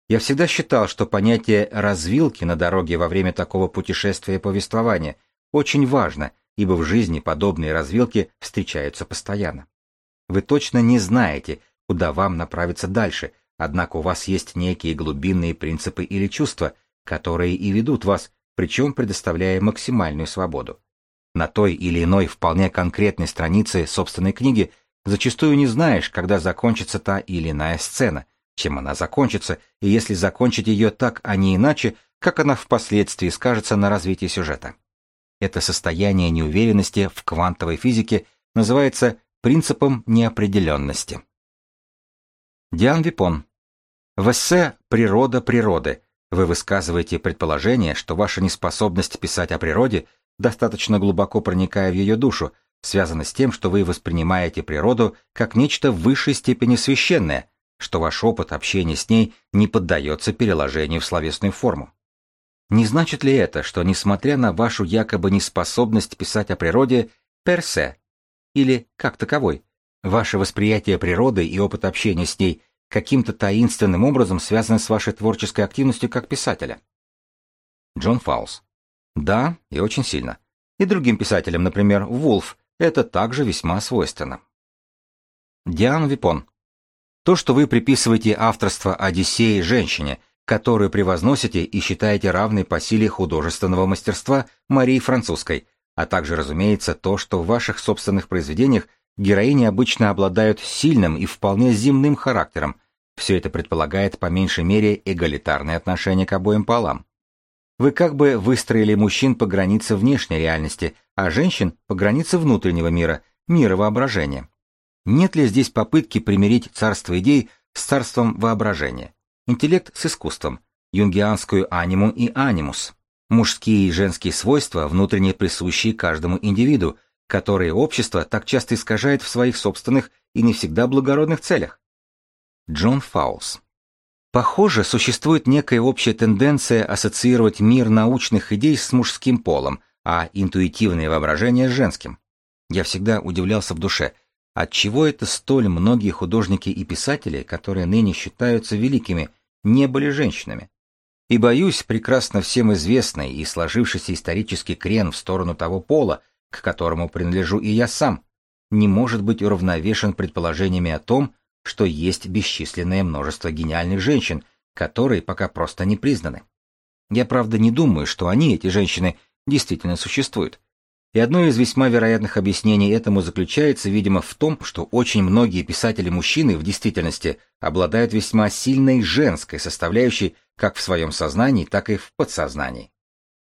Я всегда считал, что понятие «развилки» на дороге во время такого путешествия повествования — очень важно, ибо в жизни подобные развилки встречаются постоянно. Вы точно не знаете, куда вам направиться дальше, однако у вас есть некие глубинные принципы или чувства, которые и ведут вас, причем предоставляя максимальную свободу. На той или иной вполне конкретной странице собственной книги зачастую не знаешь, когда закончится та или иная сцена, чем она закончится, и если закончить ее так, а не иначе, как она впоследствии скажется на развитии сюжета. Это состояние неуверенности в квантовой физике называется принципом неопределенности. Диан Випон. В эссе «Природа природы» вы высказываете предположение, что ваша неспособность писать о природе, достаточно глубоко проникая в ее душу, связана с тем, что вы воспринимаете природу как нечто в высшей степени священное, что ваш опыт общения с ней не поддается переложению в словесную форму. Не значит ли это, что, несмотря на вашу якобы неспособность писать о природе, персе, или как таковой, ваше восприятие природы и опыт общения с ней каким-то таинственным образом связаны с вашей творческой активностью как писателя? Джон Фаус. Да, и очень сильно. И другим писателям, например, Вулф, это также весьма свойственно. Диан Випон. То, что вы приписываете авторство Одиссеи женщине – которую превозносите и считаете равной по силе художественного мастерства Марии Французской, а также, разумеется, то, что в ваших собственных произведениях героини обычно обладают сильным и вполне земным характером. Все это предполагает по меньшей мере эгалитарное отношение к обоим полам. Вы как бы выстроили мужчин по границе внешней реальности, а женщин по границе внутреннего мира, мира воображения. Нет ли здесь попытки примирить царство идей с царством воображения? интеллект с искусством, юнгианскую аниму и анимус, мужские и женские свойства, внутренне присущие каждому индивиду, которые общество так часто искажает в своих собственных и не всегда благородных целях. Джон Фаулс. Похоже, существует некая общая тенденция ассоциировать мир научных идей с мужским полом, а интуитивное воображение с женским. Я всегда удивлялся в душе, Отчего это столь многие художники и писатели, которые ныне считаются великими, не были женщинами. И боюсь, прекрасно всем известный и сложившийся исторический крен в сторону того пола, к которому принадлежу и я сам, не может быть уравновешен предположениями о том, что есть бесчисленное множество гениальных женщин, которые пока просто не признаны. Я, правда, не думаю, что они, эти женщины, действительно существуют. И одно из весьма вероятных объяснений этому заключается, видимо, в том, что очень многие писатели-мужчины в действительности обладают весьма сильной женской составляющей как в своем сознании, так и в подсознании.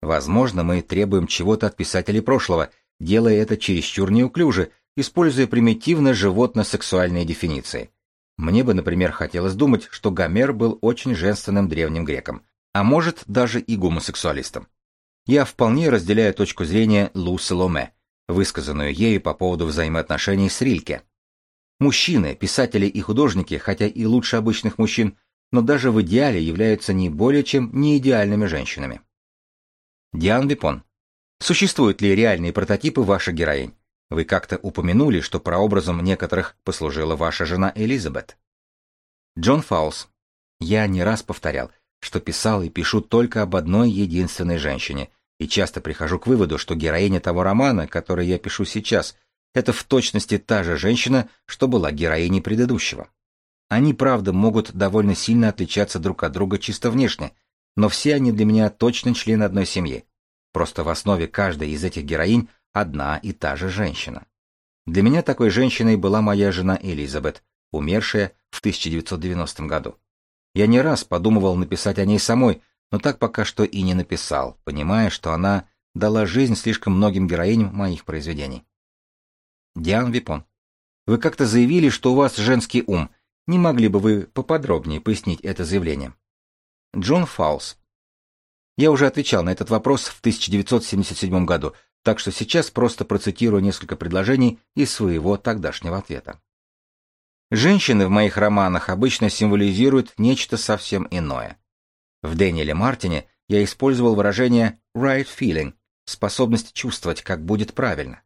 Возможно, мы требуем чего-то от писателей прошлого, делая это чересчур неуклюже, используя примитивно животно-сексуальные дефиниции. Мне бы, например, хотелось думать, что Гомер был очень женственным древним греком, а может даже и гомосексуалистом. Я вполне разделяю точку зрения Лу Соломе, высказанную ею по поводу взаимоотношений с Рильке. Мужчины, писатели и художники, хотя и лучше обычных мужчин, но даже в идеале являются не более чем неидеальными женщинами. Диан Випон. Существуют ли реальные прототипы ваших героинь? Вы как-то упомянули, что прообразом некоторых послужила ваша жена Элизабет. Джон Фаулс. Я не раз повторял, что писал и пишу только об одной единственной женщине, и часто прихожу к выводу, что героиня того романа, который я пишу сейчас, это в точности та же женщина, что была героиней предыдущего. Они, правда, могут довольно сильно отличаться друг от друга чисто внешне, но все они для меня точно члены одной семьи. Просто в основе каждой из этих героинь одна и та же женщина. Для меня такой женщиной была моя жена Элизабет, умершая в 1990 году. Я не раз подумывал написать о ней самой, но так пока что и не написал, понимая, что она дала жизнь слишком многим героиням моих произведений. Диан Випон. Вы как-то заявили, что у вас женский ум. Не могли бы вы поподробнее пояснить это заявление? Джон Фаулс. Я уже отвечал на этот вопрос в 1977 году, так что сейчас просто процитирую несколько предложений из своего тогдашнего ответа. Женщины в моих романах обычно символизируют нечто совсем иное. В Дэниеле Мартине я использовал выражение «right feeling» — способность чувствовать, как будет правильно,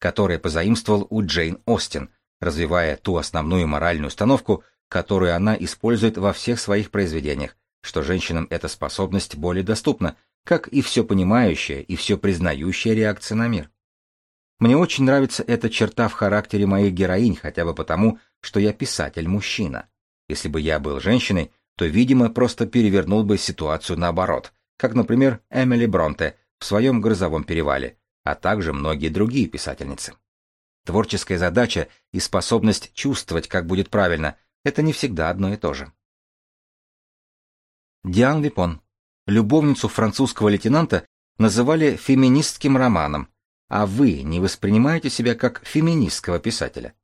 которое позаимствовал у Джейн Остин, развивая ту основную моральную установку, которую она использует во всех своих произведениях, что женщинам эта способность более доступна, как и все понимающая и все признающая реакция на мир. Мне очень нравится эта черта в характере моих героинь, хотя бы потому, что я писатель-мужчина. Если бы я был женщиной, то, видимо, просто перевернул бы ситуацию наоборот, как, например, Эмили Бронте в своем «Грозовом перевале», а также многие другие писательницы. Творческая задача и способность чувствовать, как будет правильно, это не всегда одно и то же. Диан Випон Любовницу французского лейтенанта называли феминистским романом, а вы не воспринимаете себя как феминистского писателя.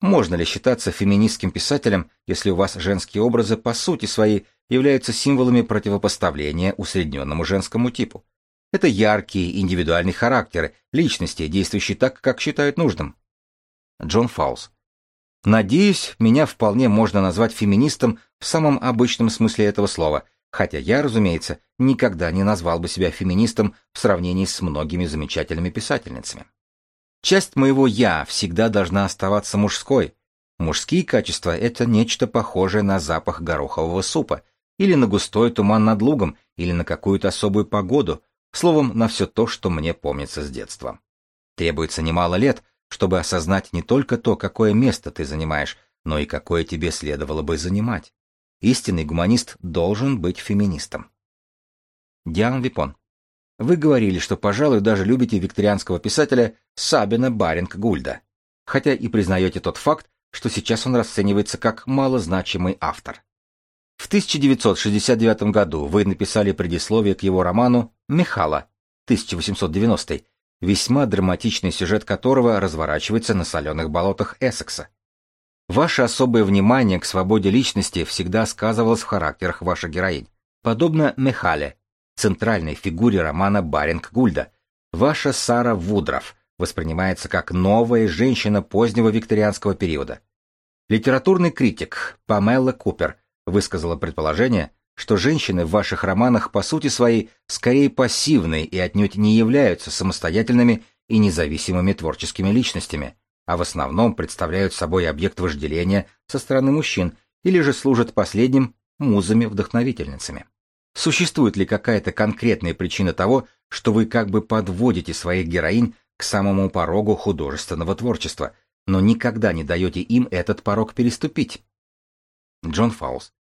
Можно ли считаться феминистским писателем, если у вас женские образы по сути своей являются символами противопоставления усредненному женскому типу? Это яркие индивидуальные характеры, личности, действующие так, как считают нужным. Джон Фаулс. Надеюсь, меня вполне можно назвать феминистом в самом обычном смысле этого слова – хотя я, разумеется, никогда не назвал бы себя феминистом в сравнении с многими замечательными писательницами. Часть моего «я» всегда должна оставаться мужской. Мужские качества — это нечто похожее на запах горохового супа, или на густой туман над лугом, или на какую-то особую погоду, словом, на все то, что мне помнится с детства. Требуется немало лет, чтобы осознать не только то, какое место ты занимаешь, но и какое тебе следовало бы занимать. Истинный гуманист должен быть феминистом. Диан Випон. Вы говорили, что, пожалуй, даже любите викторианского писателя Сабина Баринг-Гульда, хотя и признаете тот факт, что сейчас он расценивается как малозначимый автор. В 1969 году вы написали предисловие к его роману «Михала» 1890 весьма драматичный сюжет которого разворачивается на соленых болотах Эссекса. Ваше особое внимание к свободе личности всегда сказывалось в характерах ваших героинь. Подобно Мехале, центральной фигуре романа Баринг Гульда, ваша Сара Вудров воспринимается как новая женщина позднего викторианского периода. Литературный критик Памела Купер высказала предположение, что женщины в ваших романах по сути своей скорее пассивные и отнюдь не являются самостоятельными и независимыми творческими личностями, а в основном представляют собой объект вожделения со стороны мужчин или же служат последним музами-вдохновительницами? Существует ли какая-то конкретная причина того, что вы как бы подводите своих героинь к самому порогу художественного творчества, но никогда не даете им этот порог переступить? Джон Фаус.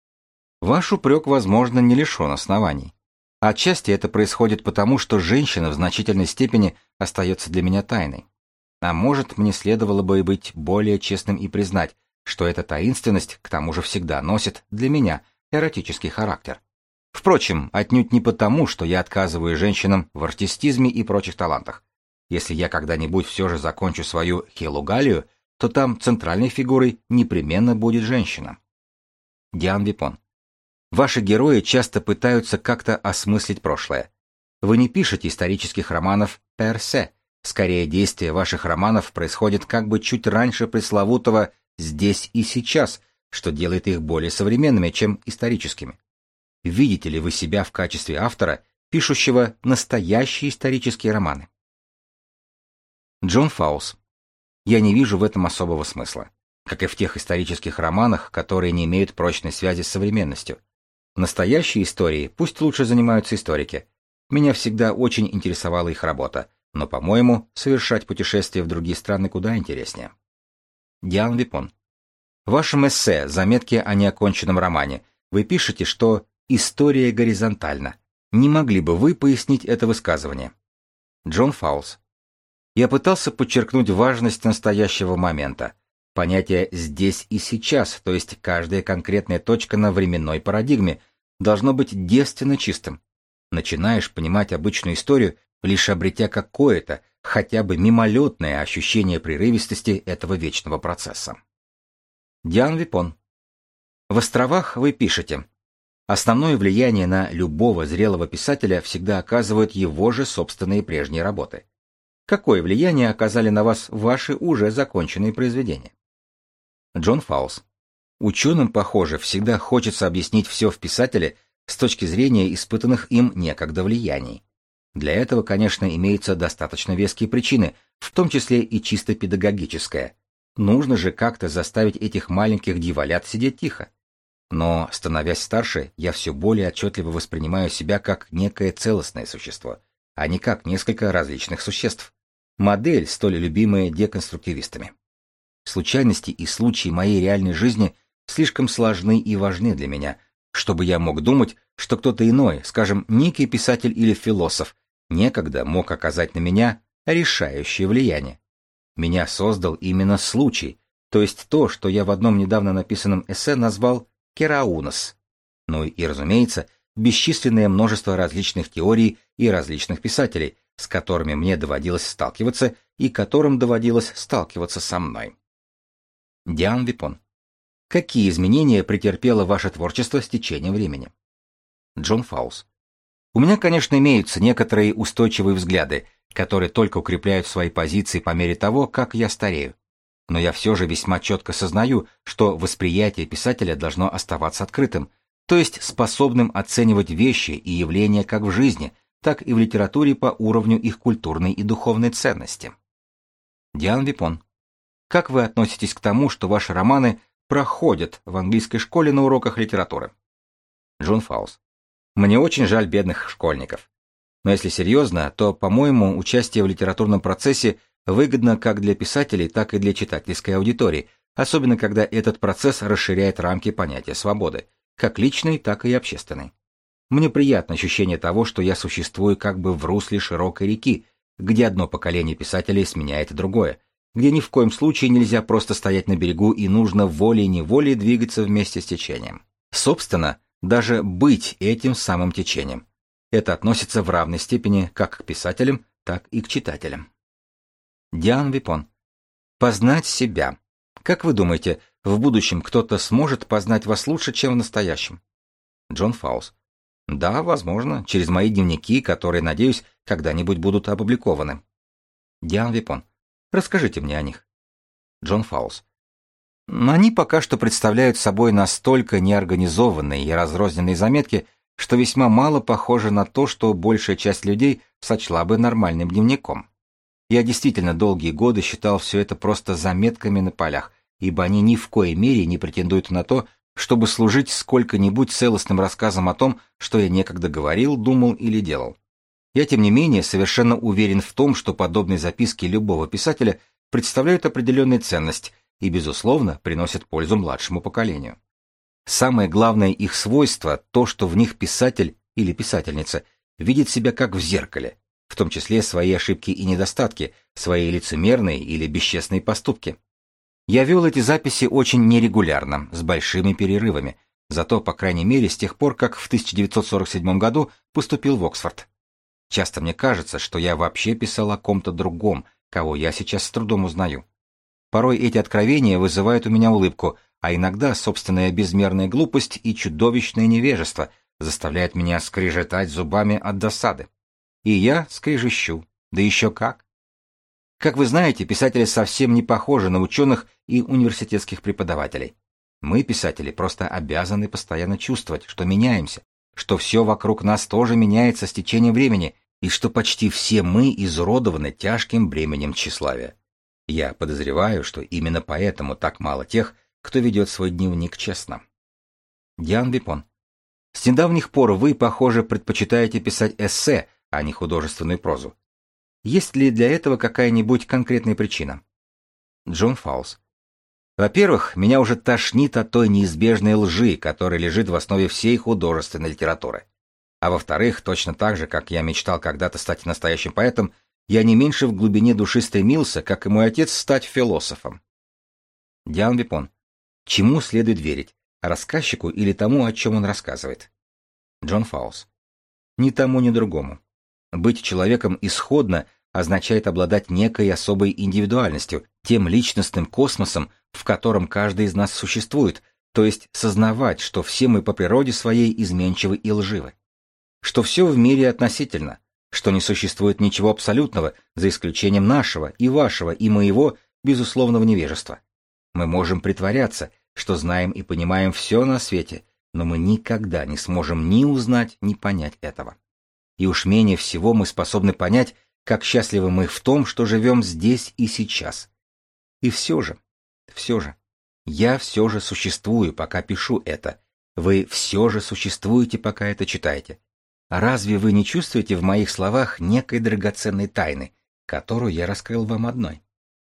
Ваш упрек, возможно, не лишен оснований. Отчасти это происходит потому, что женщина в значительной степени остается для меня тайной. А может, мне следовало бы быть более честным и признать, что эта таинственность, к тому же, всегда носит для меня эротический характер. Впрочем, отнюдь не потому, что я отказываю женщинам в артистизме и прочих талантах. Если я когда-нибудь все же закончу свою хелугалию, то там центральной фигурой непременно будет женщина. Диан Випон. Ваши герои часто пытаются как-то осмыслить прошлое. Вы не пишете исторических романов персе. Скорее, действие ваших романов происходит как бы чуть раньше пресловутого «здесь и сейчас», что делает их более современными, чем историческими. Видите ли вы себя в качестве автора, пишущего настоящие исторические романы? Джон Фаус. Я не вижу в этом особого смысла, как и в тех исторических романах, которые не имеют прочной связи с современностью. Настоящие истории пусть лучше занимаются историки. Меня всегда очень интересовала их работа, но, по-моему, совершать путешествия в другие страны куда интереснее. Диан Випон. В вашем эссе «Заметки о неоконченном романе» вы пишете, что «история горизонтальна». Не могли бы вы пояснить это высказывание? Джон Фаулс. Я пытался подчеркнуть важность настоящего момента, Понятие «здесь и сейчас», то есть каждая конкретная точка на временной парадигме, должно быть девственно чистым. Начинаешь понимать обычную историю, лишь обретя какое-то, хотя бы мимолетное ощущение прерывистости этого вечного процесса. Диан Випон. В островах вы пишете. Основное влияние на любого зрелого писателя всегда оказывают его же собственные прежние работы. Какое влияние оказали на вас ваши уже законченные произведения? Джон Фаус. Ученым, похоже, всегда хочется объяснить все в писателе с точки зрения испытанных им некогда влияний. Для этого, конечно, имеются достаточно веские причины, в том числе и чисто педагогическая. Нужно же как-то заставить этих маленьких дьяволят сидеть тихо. Но, становясь старше, я все более отчетливо воспринимаю себя как некое целостное существо, а не как несколько различных существ. Модель, столь любимая деконструктивистами. Случайности и случаи моей реальной жизни слишком сложны и важны для меня, чтобы я мог думать, что кто-то иной, скажем, некий писатель или философ, некогда мог оказать на меня решающее влияние. Меня создал именно случай, то есть то, что я в одном недавно написанном эссе назвал «кераунос». Ну и, разумеется, бесчисленное множество различных теорий и различных писателей, с которыми мне доводилось сталкиваться и которым доводилось сталкиваться со мной. Диан Випон. Какие изменения претерпело ваше творчество с течением времени? Джон Фаус. У меня, конечно, имеются некоторые устойчивые взгляды, которые только укрепляют свои позиции по мере того, как я старею. Но я все же весьма четко сознаю, что восприятие писателя должно оставаться открытым, то есть способным оценивать вещи и явления как в жизни, так и в литературе по уровню их культурной и духовной ценности. Диан Випон. Как вы относитесь к тому, что ваши романы проходят в английской школе на уроках литературы? Джон Фаус. Мне очень жаль бедных школьников. Но если серьезно, то, по-моему, участие в литературном процессе выгодно как для писателей, так и для читательской аудитории, особенно когда этот процесс расширяет рамки понятия свободы, как личной, так и общественной. Мне приятно ощущение того, что я существую как бы в русле широкой реки, где одно поколение писателей сменяет другое, где ни в коем случае нельзя просто стоять на берегу и нужно волей-неволей двигаться вместе с течением. Собственно, даже быть этим самым течением. Это относится в равной степени как к писателям, так и к читателям. Диан Випон. Познать себя. Как вы думаете, в будущем кто-то сможет познать вас лучше, чем в настоящем? Джон Фаулс. Да, возможно, через мои дневники, которые, надеюсь, когда-нибудь будут опубликованы. Диан Випон. Расскажите мне о них. Джон Фаулс. Они пока что представляют собой настолько неорганизованные и разрозненные заметки, что весьма мало похоже на то, что большая часть людей сочла бы нормальным дневником. Я действительно долгие годы считал все это просто заметками на полях, ибо они ни в коей мере не претендуют на то, чтобы служить сколько-нибудь целостным рассказом о том, что я некогда говорил, думал или делал. Я, тем не менее, совершенно уверен в том, что подобные записки любого писателя представляют определенную ценность и, безусловно, приносят пользу младшему поколению. Самое главное их свойство – то, что в них писатель или писательница видит себя как в зеркале, в том числе свои ошибки и недостатки, свои лицемерные или бесчестные поступки. Я вел эти записи очень нерегулярно, с большими перерывами, зато, по крайней мере, с тех пор, как в 1947 году поступил в Оксфорд. Часто мне кажется, что я вообще писал о ком-то другом, кого я сейчас с трудом узнаю. Порой эти откровения вызывают у меня улыбку, а иногда собственная безмерная глупость и чудовищное невежество заставляют меня скрежетать зубами от досады. И я скрежещу, да еще как. Как вы знаете, писатели совсем не похожи на ученых и университетских преподавателей. Мы, писатели, просто обязаны постоянно чувствовать, что меняемся, что все вокруг нас тоже меняется с течением времени, и что почти все мы изуродованы тяжким бременем тщеславия. Я подозреваю, что именно поэтому так мало тех, кто ведет свой дневник честно. Диан Бипон. С недавних пор вы, похоже, предпочитаете писать эссе, а не художественную прозу. Есть ли для этого какая-нибудь конкретная причина? Джон Фаус. Во-первых, меня уже тошнит от той неизбежной лжи, которая лежит в основе всей художественной литературы. А во-вторых, точно так же, как я мечтал когда-то стать настоящим поэтом, я не меньше в глубине души стремился, как и мой отец, стать философом. Диан Бипон. Чему следует верить? Рассказчику или тому, о чем он рассказывает? Джон Фаус. Ни тому, ни другому. Быть человеком исходно означает обладать некой особой индивидуальностью, тем личностным космосом, в котором каждый из нас существует, то есть сознавать, что все мы по природе своей изменчивы и лживы. Что все в мире относительно, что не существует ничего абсолютного, за исключением нашего и вашего и моего безусловного невежества. Мы можем притворяться, что знаем и понимаем все на свете, но мы никогда не сможем ни узнать, ни понять этого. И уж менее всего мы способны понять, как счастливы мы в том, что живем здесь и сейчас. И все же, все же, я все же существую, пока пишу это. Вы все же существуете, пока это читаете. Разве вы не чувствуете в моих словах некой драгоценной тайны, которую я раскрыл вам одной?